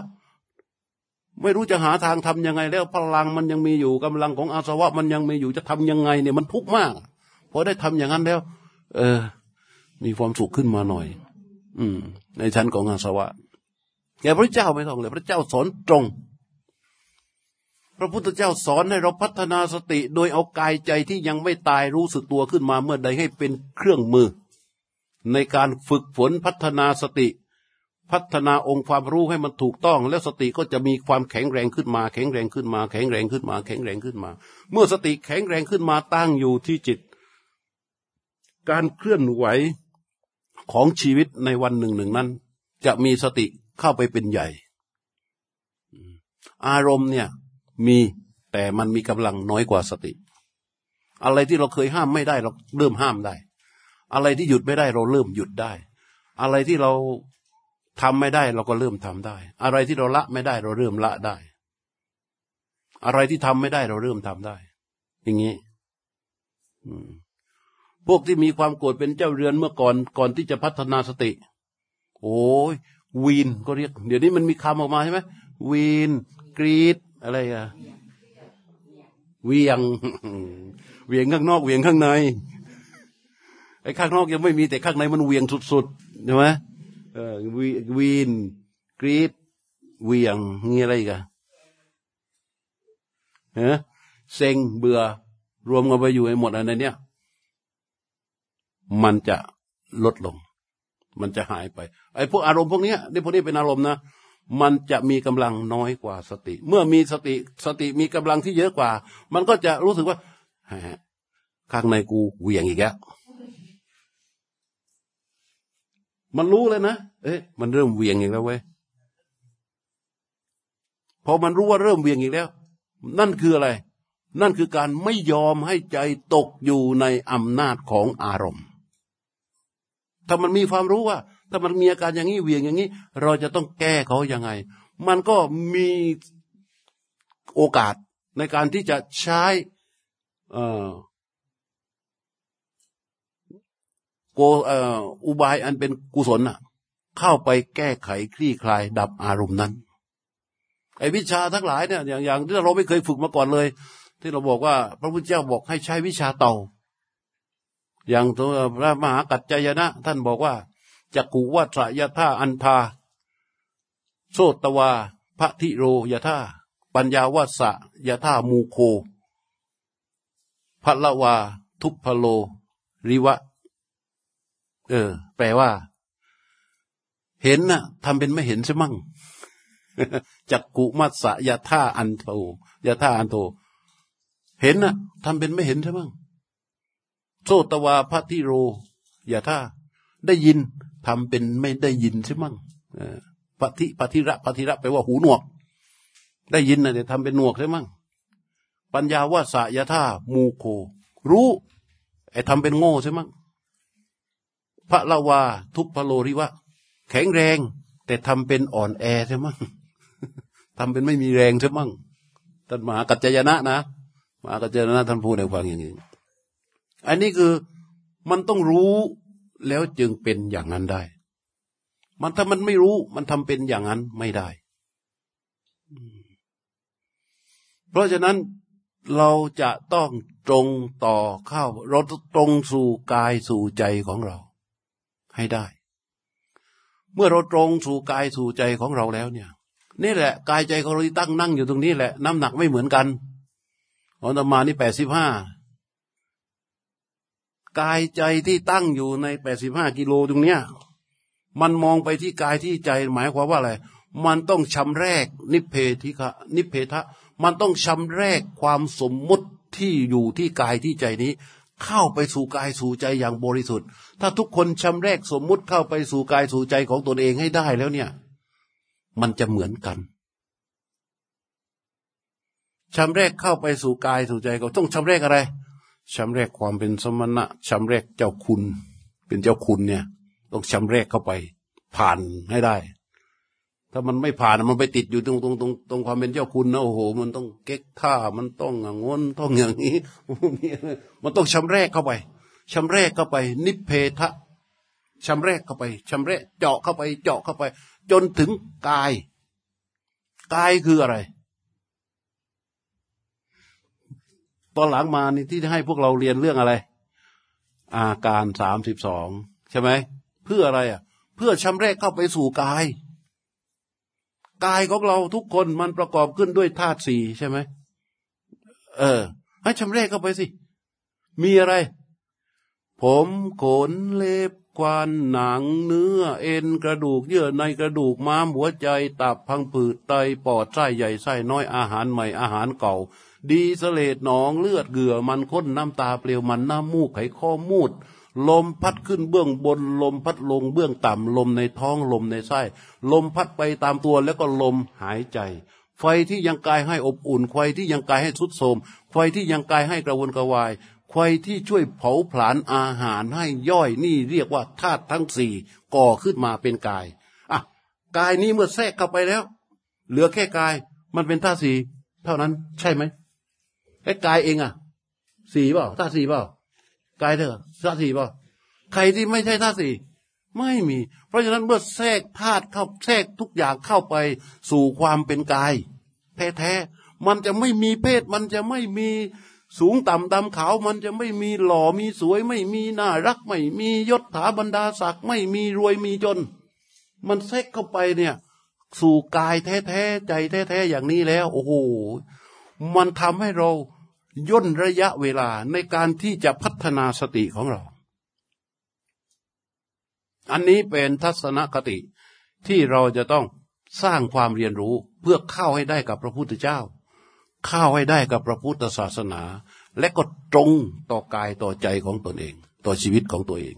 ไม่รู้จะหาทางทํำยังไงแล้ว พลังมันยังมีอยู่กำลังของอาสวะมันยังมีอยู่จะทำยังไงเนี่ยมันทุกข์มากพอได้ทำอย่างนั้นแล้ว เออ มีความสุขขึ้นมาหน่อย อืม ในชั้นของอาสวะแกพระเจ้าไม่ต้องเลย พระเจ้าสอนตรง พระพุทธเจ้าสอนให้เราพัฒนาสติ โดยเอากายใจที่ยังไม่ตายรู้สึกตัวขึ้นมาเมื่อใดให้เป็นเครื่องมือ ในการฝึกฝนพัฒนาสติ พัฒนาองค์ความรู้ให้มันถูกต้อง แล้วสติก็จะมีความแข็งแรงขึ้นมา แข็งแรงขึ้นมา แข็งแรงขึ้นมา แข็งแรงขึ้นมา เมื่อสติแข็งแรงขึ้นมาตั้งอยู่ที่จิต การเคลื่อนไหวของชีวิตในวันหนึ่งหนึ่งนั้น จะมีสติเข้าไปเป็นใหญ่ อารมณ์เนี่ยมีแต่มันมีกำลังน้อยกว่าสติ อะไรที่เราเคยห้ามไม่ได้เราเริ่มห้ามได้ อะไรที่หยุดไม่ได้เราเริ่มหยุดได้ อะไรที่เรา ทำไม่ได้เราก็เริ่มทำได้ อะไรที่เราละไม่ได้เราเริ่มละได้ อะไรที่ทำไม่ได้เราเริ่มทำได้ อย่างนี้พวกที่มีความโกรธเป็นเจ้าเรือนเมื่อก่อนก่อนที่จะพัฒนาสติ โอ้ยวีนก็เรียก เดี๋ยวนี้มันมีคำออกมาใช่ไหมวีนกรีดอะไรอะเวียงเวียงข้างนอกเวียงข้างในไอ้ข้างนอกยังไม่มีแต่ข้างในมันเวียงสุดๆใช่ไหม เออวีนกรีดเวียงงี้อะไรกันเฮ้เซ็งเบื่อ รวมกันไปอยู่ในหมดอันนี้มันจะลดลง มันจะหายไป ไอ้พวกอารมณ์พวกนี้นี่พวกนี้เป็นอารมณ์นะมันจะมีกำลังน้อยกว่าสติ เมื่อมีสติสติมีกำลังที่เยอะกว่า มันก็จะรู้สึกว่าข้างในกูเหวี่ยงอีกแล้ว มันรู้เลยนะ เอ๊ะ มันเริ่มเวียงอีกแล้วเว้ย พอมันรู้ว่าเริ่มเวียงอีกแล้ว นั่นคืออะไร นั่นคือการไม่ยอมให้ใจตกอยู่ในอำนาจของอารมณ์ ถ้ามันมีความรู้ว่า ถ้ามันมีอาการอย่างนี้เวียงอย่างนี้ เราจะต้องแก้เขายังไง มันก็มีโอกาสในการที่จะใช้ โกอุบายอันเป็นกุศลน่ะ เข้าไปแก้ไขคลี่คลายดับอารมณ์นั้น ไอ้วิชาทั้งหลายเนี่ยอย่างอย่างที่เราไม่เคยฝึกมาก่อนเลย ที่เราบอกว่า พระพุทธเจ้าบอกให้ใช้วิชาเตาอย่างตัวพระมหากัจจยนะ ท่านบอกว่าจักขุวัตยท่าอันทาโสตวาพระทิโรยท่าปัญญาวัสะยท่ามูโคพระละวา ทุพพโล ริวะ เออ แปลว่า เห็นน่ะทำเป็นไม่เห็นใช่มั่งจักกุมัสสะยะท่าอันโทยะท่าอันโทเห็นน่ะทำเป็นไม่เห็นใช่มั้งโซตวาพระทิโรยะท่าได้ยินทำเป็นไม่ได้ยินใช่มั้งปฏิปฏิระปฏิระแปลว่าหูหนวก ได้ยินนะแต่ทำเป็นหนวกใช่มั้งปัญญาวาสยะท่ามูโค รู้ไอ้ทำเป็นโง่ใช่มั้ง พระละวา ทุพพโลริวะ แข็งแรง แต่ทำเป็นอ่อนแอใช่มั้งทำเป็นไม่มีแรงใช่มั้งท่านมหากัจจยนะนะมหากัจจยนะท่านพูดในฟังอย่างนี้อันนี้คือมันต้องรู้แล้วจึงเป็นอย่างนั้นได้ มันถ้ามันไม่รู้มันทำเป็นอย่างนั้นไม่ได้ เพราะฉะนั้นเราจะต้องตรงต่อเข้า เราตรงสู่กายสู่ใจของเรา ให้ได้ เมื่อเราตรงสู่กายสู่ใจของเราแล้วเนี่ย นี่แหละ กายใจของเราที่ตั้งนั่งอยู่ตรงนี้แหละ น้ำหนักไม่เหมือนกันของตมานี่แปดสิบห้ากายใจที่ตั้งอยู่ในแปดสิบห้ากิโลตรงเนี้ย มันมองไปที่กายที่ใจหมายความว่าอะไร มันต้องชำแรก นิเพธิคะนิเพทะ มันต้องชำแรกความสมมุติที่อยู่ที่กายที่ใจนี้ เข้าไปสู่กายสู่ใจอย่างบริสุทธิ์ ถ้าทุกคนชำแรกสมมุติเข้าไปสู่กายสู่ใจของตนเองให้ได้แล้วเนี่ย มันจะเหมือนกันชำแรกเข้าไปสู่กายสู่ใจก็ต้องชำแรกอะไรชำแรกความเป็นสมณะชำแรกเจ้าคุณ เป็นเจ้าคุณเนี่ย ต้องชำแรกเข้าไป ผ่านให้ได้ ถ้ามันไม่ผ่านมันไปติดอยู่ตรงตรงตรงตรงความเป็นเจ้าคุณนะโอ้โห มันต้องเก๊กท่ามันต้องงนต้องอย่างนี้มันต้องชำแรกเข้าไปชำแรกเข้าไป นิเพทะชำแรกเข้าไปชำแรกเจาะเข้าไป เจาะเข้าไป จนถึงกาย กายคืออะไร ตอนหลังมานี่ที่ให้พวกเราเรียนเรื่องอะไร อาการสามสิบสองใช่ไหมเพื่ออะไรอะ เพื่อชำแรกเข้าไปสู่กาย กายของเราทุกคนมันประกอบขึ้นด้วยธาตุสี่ใช่ไหมเออให้ชำแรกเข้าไปสิ มีอะไร ผมขนเล็บกวานหนังเนื้อ เอ็นกระดูกเยื่อในกระดูกม้ามหัวใจ ตับพังผืดไตปอดไส้ใหญ่ไส้น้อยอาหารใหม่อาหารเก่า ดีสเลดหนองเลือดเกลือมันข้นน้ำตาเปลวมันน้ำมูกไขข้อมูด ลมพัดขึ้นเบื้องบน ลมพัดลงเบื้องต่ำลมในท้องลมในไส้ ลมพัดไปตามตัวแล้วก็ลมหายใจ ไฟที่ยังกายให้อบอุ่น ไฟที่ยังกายให้สุดโทมไฟที่ยังกายให้กระวนกระวายควยที่ช่วยเผาผลาญอาหารให้ย่อยนี่เรียกว่าธาตุทั้งสี่ก่อขึ้นมาเป็นกายอะกายนี้เมื่อแทรกเข้าไปแล้ว เหลือแค่กายมันเป็นธาตุสี่เท่านั้นใช่ไหมไอ้กายเองอะสี่เปล่าธาตุสี่เปล่า กายเถอะธาตุสี่เปล่าใครที่ไม่ใช่ธาตุสี่ไม่มี เพราะฉะนั้นเมื่อแทรกธาตุเข้าแทรกทุกอย่างเข้าไปสู่ความเป็นกาย แท้ๆมันจะไม่มีเพศ มันจะไม่มีสูงต่ำดำขาวมันจะไม่มีหล่อมีสวย ไม่มีน่ารัก ไม่มียศถาบรรดาศักดิ์ไม่มีรวยมีจน มันแทรกเข้าไปเนี่ย สู่กายแท้ๆใจแท้ๆอย่างนี้แล้ว โอ้โหมันทำให้เรา ย่นระยะเวลาในการที่จะพัฒนาสติของเรา อันนี้เป็นทัศนคติที่เราจะต้องสร้างความเรียนรู้เพื่อเข้าให้ได้กับพระพุทธเจ้า เข้าให้ได้กับพระพุทธศาสนา และก็ตรงต่อกายต่อใจของตนเอง ต่อชีวิตของตัวเอง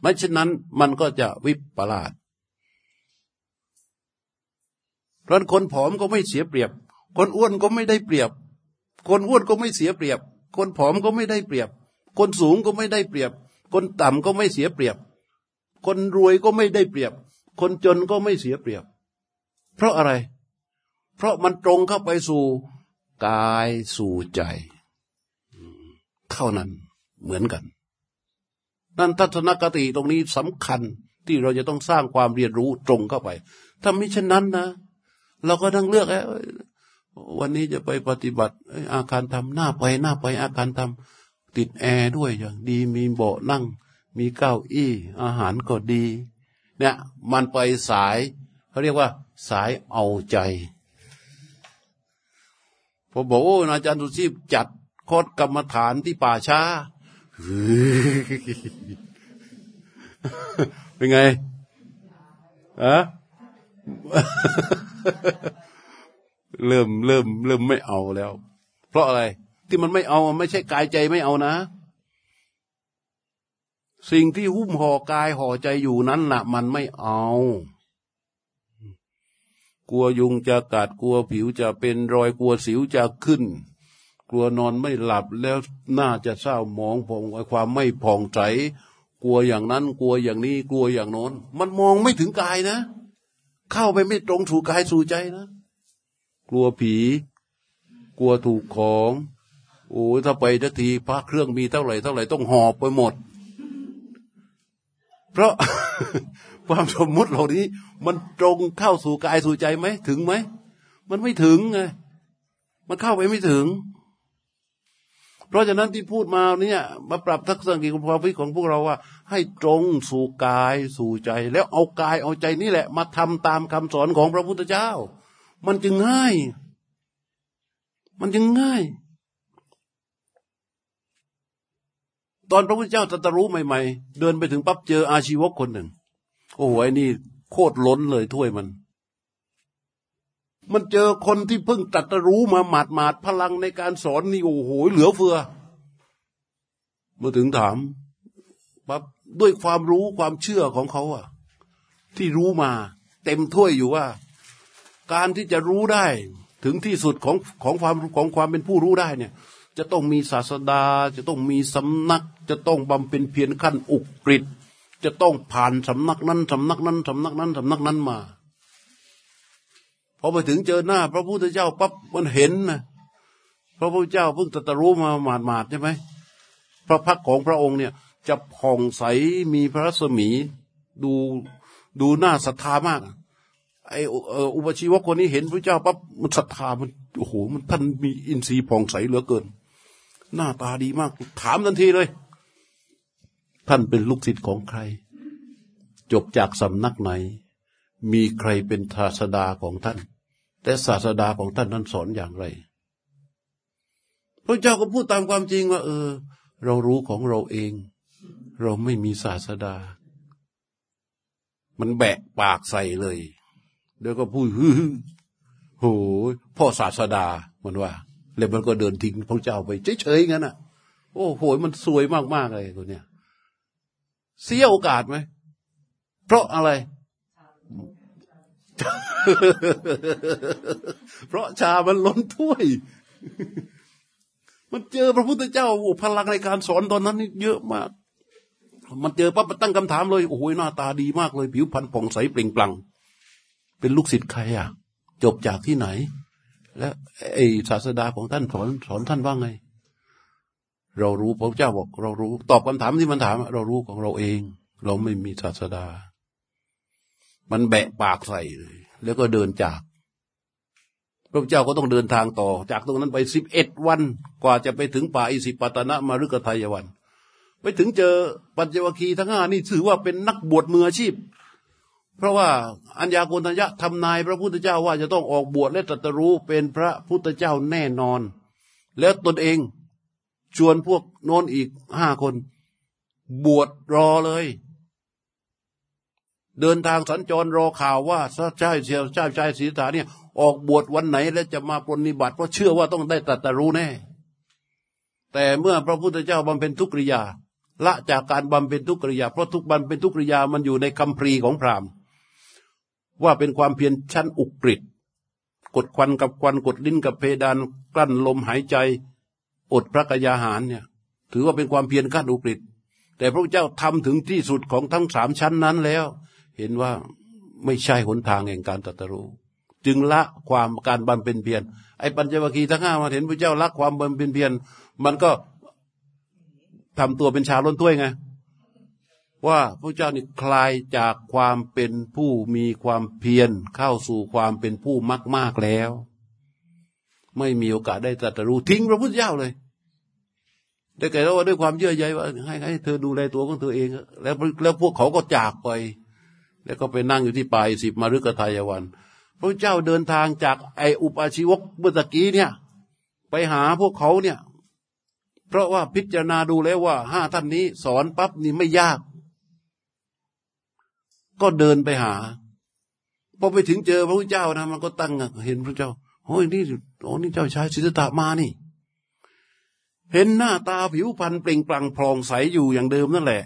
ไม่เช่นนั้นมันก็จะวิปลาสเพราะคนผอมก็ไม่เสียเปรียบ คนอ้วนก็ไม่ได้เปรียบ คนอ้วนก็ไม่เสียเปรียบ คนผอมก็ไม่ได้เปรียบ คนสูงก็ไม่ได้เปรียบ คนต่ำก็ไม่เสียเปรียบ คนรวยก็ไม่ได้เปรียบ คนจนก็ไม่เสียเปรียบ เพราะอะไร เพราะมันตรงเข้าไปสู่กายสู่ใจ เท่านั้นเหมือนกัน นั่นทัศนคติตรงนี้สำคัญที่เราจะต้องสร้างความเรียนรู้ตรงเข้าไป ถ้าไม่เช่นนั้นนะ เราก็ต้องเลือก วันนี้จะไปปฏิบัติอาคารทำหน้าไปหน้าไปอาคารทำติดแอร์ด้วยอย่างดีมีเบาะนั่ง มีเก้าอี้ อาหารก็ดี เนี่ย มันไปสายเขาเรียกว่า สายเอาใจผมบอกโอ้อาจารย์สุชีพจัดโคตรกรรมฐานที่ป่าช้าเป็นไงอะ เริ่มเริ่มเริ่มไม่เอาแล้ว เพราะอะไร ที่มันไม่เอาไม่ใช่กายใจไม่เอานะ สิ่งที่หุ้มห่อกายห่อใจอยู่นั้นน่ะมันไม่เอา กลัวยุงจะกัดกลัวผิวจะเป็นรอยกลัวสิวจะขึ้น กลัวนอนไม่หลับแล้วน่าจะเศร้าหมองผองความไม่ผ่องใสกลัวอย่างนั้นกลัวอย่างนี้กลัวอย่างโน้น มันมองไม่ถึงกายนะ เข้าไปไม่ตรงสู่กายสู่ใจนะ กลัวผี กลัวถูกของ โอ้ถ้าไปทันทีพระเครื่องมีเท่าไหร่เท่าไหร่ต้องหอบไปหมด เพราะความสมมุติเหล่านี้ มันตรงเข้าสู่กายสู่ใจไหมถึงไหมมันไม่ถึงไงมันเข้าไปไม่ถึง เพราะฉะนั้นที่พูดมาเนี่ยมาปรับทักษะกิจความคิดของพวกเราว่า ให้ตรงสู่กายสู่ใจ แล้วเอากายเอาใจนี่แหละ มาทำตามคำสอนของพระพุทธเจ้า มันจึงง่าย มันจึงง่าย ตอนพระพุทธเจ้าตรัสรู้ใหม่ๆ เดินไปถึงปั๊บเจออาชีวกคนหนึ่ง โอ้โหไอ้นี่โคตรล้นเลยถ้วยมัน มันเจอคนที่เพิ่งตรัสรู้มาหมาดหมาดพลังในการสอนนี่โอ้โหเหลือเฟือมาถึงถามปั๊บด้วยความรู้ความเชื่อของเขาอะที่รู้มา เต็มถ้วยอยู่ว่า การที่จะรู้ได้ถึงที่สุดของของความของความเป็นผู้รู้ได้เนี่ย จะต้องมีศาสดา จะต้องมีสำนัก จะต้องบำเพ็ญเพียรขั้นอุกฤษจะต้องผ่านสำนักนั้นสำนักนั้นสำนักนั้นสำนักนั้นมาพอไปถึงเจอหน้า พระพุทธเจ้าปั๊บมันเห็นนะพระพุทธเจ้าเพิ่งตรัสรู้มาหมาดหมาดใช่ไหมพระพักของพระองค์เนี่ย จะผ่องใสมีพระรัศมีดูดูหน้าศรัทธามาก ไอ้อุปชีวะคนนี้เห็นพระเจ้าปั๊บมันศรัทธามันโอ้โหมันท่านมีอินทรีย์ผ่องใสเหลือเกิน หน้าตาดีมาก ถามทันทีเลย ท่านเป็นลูกศิษย์ของใคร จบจากสำนักไหน มีใครเป็นศาสดาของท่าน แต่ศาสดาของท่านนั้นสอนอย่างไร พระเจ้าก็พูดตามความจริงว่า เออ เรารู้ของเราเอง เราไม่มีศาสดา มันแบะปากใส่เลย เดี๋ยวก็พูดฮือโหพ่อศาสดามันว่า แล้วมันก็เดินทิ้งพระเจ้าไปเฉยๆงั้นอะ โอ้โหมันสวยมากๆเลยคนเนี้ยเสียโอกาสไหม เพราะอะไร เพราะชามันล้นถ้วย มันเจอพระพุทธเจ้าโอ้พลังในการสอนตอนนั้นนี่เยอะมาก มันเจอปั๊บมันตั้งคำถามเลย โอ้โหหน้าตาดีมากเลย ผิวพรรณผ่องใสเปล่งปลั่ง เป็นลูกศิษย์ใครอะ จบจากที่ไหน และไอศาสดาของท่านสอนสอนท่านว่าไง เรารู้พระเจ้าบอกเรารู้ ตอบคำถามที่มันถาม เรารู้ของเราเอง เราไม่มีศาสดา มันแบะปากใส่เลยแล้วก็เดินจาก พระเจ้าก็ต้องเดินทางต่อ จากตรงนั้นไปสิบเอ็ดวัน กว่าจะไปถึงป่าอิสิปตนะมารุกทายวัน ไปถึงเจอปัญจวคีทั้งห้านี่ถือว่าเป็นนักบวชมืออาชีพ เพราะว่าอัญญาโกณทัญญะทำนายพระพุทธเจ้าว่าจะต้องออกบวชและตรัสรู้เป็นพระพุทธเจ้าแน่นอน แล้วตนเองชวนพวกโน้นอีกห้าคน บวชรอเลย เดินทางสัญจรรอข่าวว่าพระเจ้าเชียเจ้าชายศรีธาเนี่ยออกบวชวันไหนและจะมาปรนิบัติเพราะเชื่อว่าต้องได้ตรัสรู้แน่ แต่เมื่อพระพุทธเจ้าบำเพ็ญทุกริยาละจากการบำเพ็ญทุกริยา เพราะทุกบำเพ็ญทุกริยามันอยู่ในคำพรีของพราหมณ์ ว่าเป็นความเพียรชั้นอุกฤษกดควันกับควันกดลิ้นกับเพดานกลั้นลมหายใจ อดพระกยาหารเนี่ย ถือว่าเป็นความเพียรขั้นอุกฤษแต่พระเจ้าทำถึงที่สุดของทั้งสามชั้นนั้นแล้ว เห็นว่าไม่ใช่หนทางแห่งการตรัสรู้ จึงละความการบำเพ็ญเพียรไอ้ปัญจวัคคีย์ทั้งห้ามาเห็นพระเจ้าละความบำเพ็ญเพียรมันก็ทำตัวเป็นชาล้นถ้วยไง ว่าพระเจ้านี่คลายจากความเป็นผู้มีความเพียรเข้าสู่ความเป็นผู้มากมากแล้ว ไม่มีโอกาสได้ตรัสรู้ทิ้งพระพุทธเจ้าเลยได้แก่ว่าด้วยความเยื่อใยว่าให้ให้เธอดูแลตัวของเธอเอง แล้วแล้วพวกเขาก็จากไป แล้วก็ไปนั่งอยู่ที่ปลายสิบมารุกทายวัน พระเจ้าเดินทางจากไออุปาชีวกเมื่อตะกี้เนี่ย ไปหาพวกเขาเนี่ย เพราะว่าพิจารณาดูแล้วว่าห้าท่านนี้ สอนปั๊บนี่ไม่ยาก ก็เดินไปหาพอไปถึงเจอพระพุทธเจ้านะมันก็ตั้งเห็นพระเจ้าโอ้ยนี่โอ้นี่เจ้าชายสิทธัตถะมานี่ เห็นหน้าตาผิวพรรณเปล่งปลั่งพลองใสอยู่อย่างเดิมนั่นแหละ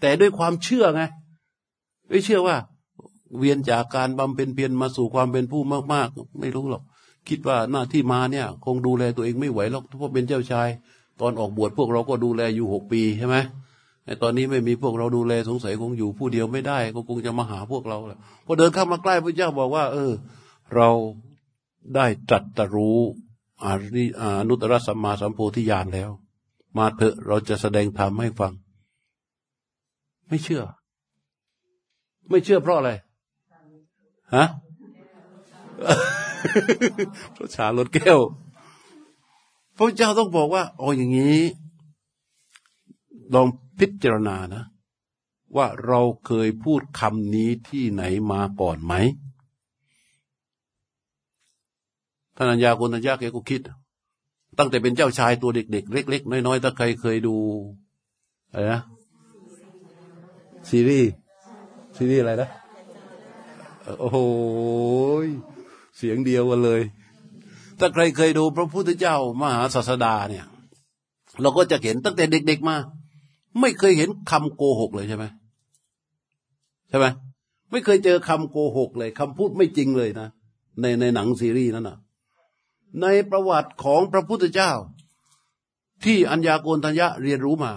แต่ด้วยความเชื่อไงไม่เชื่อว่า เวียนจากการบำเพ็ญเพียรมาสู่ความเป็นผู้มากๆ ไม่รู้หรอก คิดว่าหน้าที่มาเนี่ย คงดูแลตัวเองไม่ไหวหรอกเพราะเป็นเจ้าชาย ตอนออกบวชพวกเราก็ดูแลอยู่หกปีใช่ไหม ไอ้ตอนนี้ไม่มีพวกเราดูแลสงสัยคงอยู่ผู้เดียวไม่ได้ ก็คงจะมาหาพวกเราแหละพอเดินเข้ามาใกล้พระเจ้าบอกว่า เออ เราได้ตรัสรู้อาริอานุตตรสัมมาสัมโพธิญาณแล้ว มาเถอะเราจะแสดงธรรมให้ฟัง ไม่เชื่อ ไม่เชื่อเพราะอะไรฮะพระชาลดแก้ว พระเจ้าต้องบอกว่าอ๋ออย่างนี้ลอง พิจารณานะ ว่าเราเคยพูดคำนี้ที่ไหนมาก่อนไหมท่านัญญาคนัญญาแกก็คิด ตั้งแต่เป็นเจ้าชายตัวเด็กๆ เล็ก ๆ น้อยๆถ้าใครเคยดูอะไรนะซีรีส์ซีรีส์อะไรนะโอ้โหเสียงเดียวกันเลย ถ้าใครเคยดูพระพุทธเจ้า มหาศาสดาเนี่ย เราก็จะเห็นตั้งแต่เด็ก ๆ มา ไม่เคยเห็นคำโกหกเลยใช่ไหมใช่ไหมไม่เคยเจอคำโกหกเลยคำพูดไม่จริงเลยนะในในหนังซีรีส์นั้นนะในประวัติของพระพุทธเจ้า ที่อัญญาโกณทัญญะเรียนรู้มา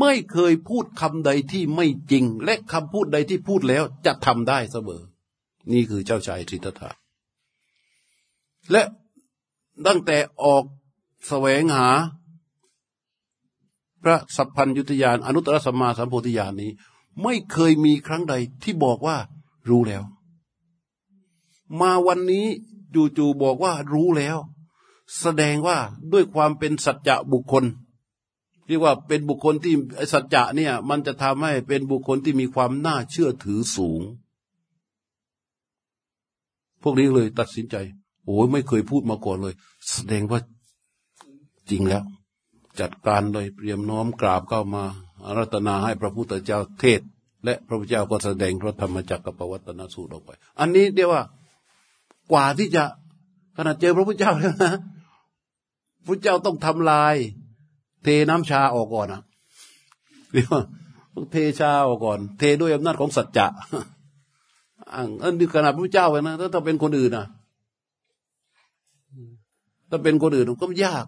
ไม่เคยพูดคำใดที่ไม่จริง และคำพูดใดที่พูดแล้วจะทำได้เสมอ นี่คือเจ้าชายสิทธัตถะและตั้งแต่ออกแสวงหา พระสัพพัญยุตยานอนุตตรสัมมาสัมโพธิญาณนี้ ไม่เคยมีครั้งใดที่บอกว่ารู้แล้ว มาวันนี้จู่ๆบอกว่ารู้แล้ว แสดงว่าด้วยความเป็นสัจจะบุคคลเรียกว่าเป็นบุคคลที่สัจจะเนี่ย มันจะทำให้เป็นบุคคลที่มีความน่าเชื่อถือสูง พวกนี้เลยตัดสินใจ โอ้ยไม่เคยพูดมาก่อนเลย แสดงว่าจริงแล้ว จัดการเลยเตรียมน้อมกราบเข้ามาอารัตนาให้พระพุทธเจ้าเทศ และพระพุทธเจ้าก็แสดงพระธรรมจักรกับปวัตนสูตรออกไป อันนี้เรียว่ากว่าที่จะขนาดเจอพระพุทธเจ้าแล้วนะพระเจ้าต้องทำลาย เทน้ำชาออกก่อนนะเรียกว่าต้องเทชาออกก่อน เทด้วยอำนาจของสัจจะอันนี้ขนาดพระเจ้าเลยนะถ้าถ้าเป็นคนอื่นนะถ้าเป็นคนอื่นก็ยาก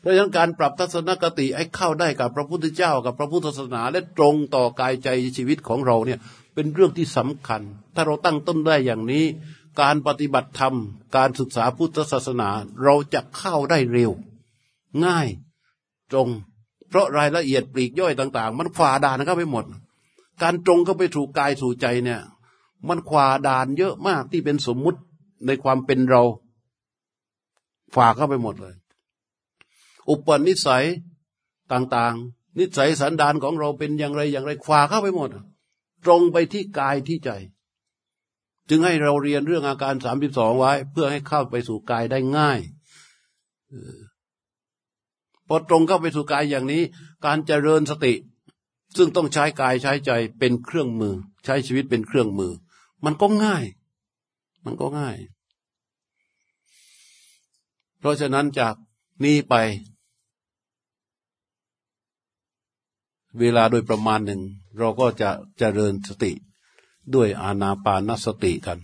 เพราะฉะนั้นการปรับทัศนคติให้เข้าได้กับพระพุทธเจ้ากับพระพุทธศาสนาและตรงต่อกายใจชีวิตของเราเนี่ยเป็นเรื่องที่สำคัญ ถ้าเราตั้งต้นได้อย่างนี้ การปฏิบัติธรรม การศึกษาพุทธศาสนา เราจะเข้าได้เร็ว ง่ายตรง เพราะรายละเอียดปลีกย่อยต่าง ๆ มันขวาด่านเข้าไปหมด การตรงเข้าไปถูกกายถูกใจเนี่ยมันขวาด่านเยอะมากที่เป็นสมมุติในความเป็นเราฝ่าเข้าไปหมดเลย อุปนิสัยต่างๆ นิสัยสันดานของเราเป็นอย่างไรอย่างไรขวาเข้าไปหมด ตรงไปที่กายที่ใจ จึงให้เราเรียนเรื่องอาการสามสิบสองไว้ เพื่อให้เข้าไปสู่กายได้ง่ายพอตรงเข้าไปสู่กายอย่างนี้ การเจริญสติ ซึ่งต้องใช้กายใช้ใจเป็นเครื่องมือ ใช้ชีวิตเป็นเครื่องมือ มันก็ง่าย มันก็ง่าย เพราะฉะนั้นจากนี้ไป เวลาโดยประมาณหนึ่ง เราก็จะเจริญสติด้วยอานาปานสติกัน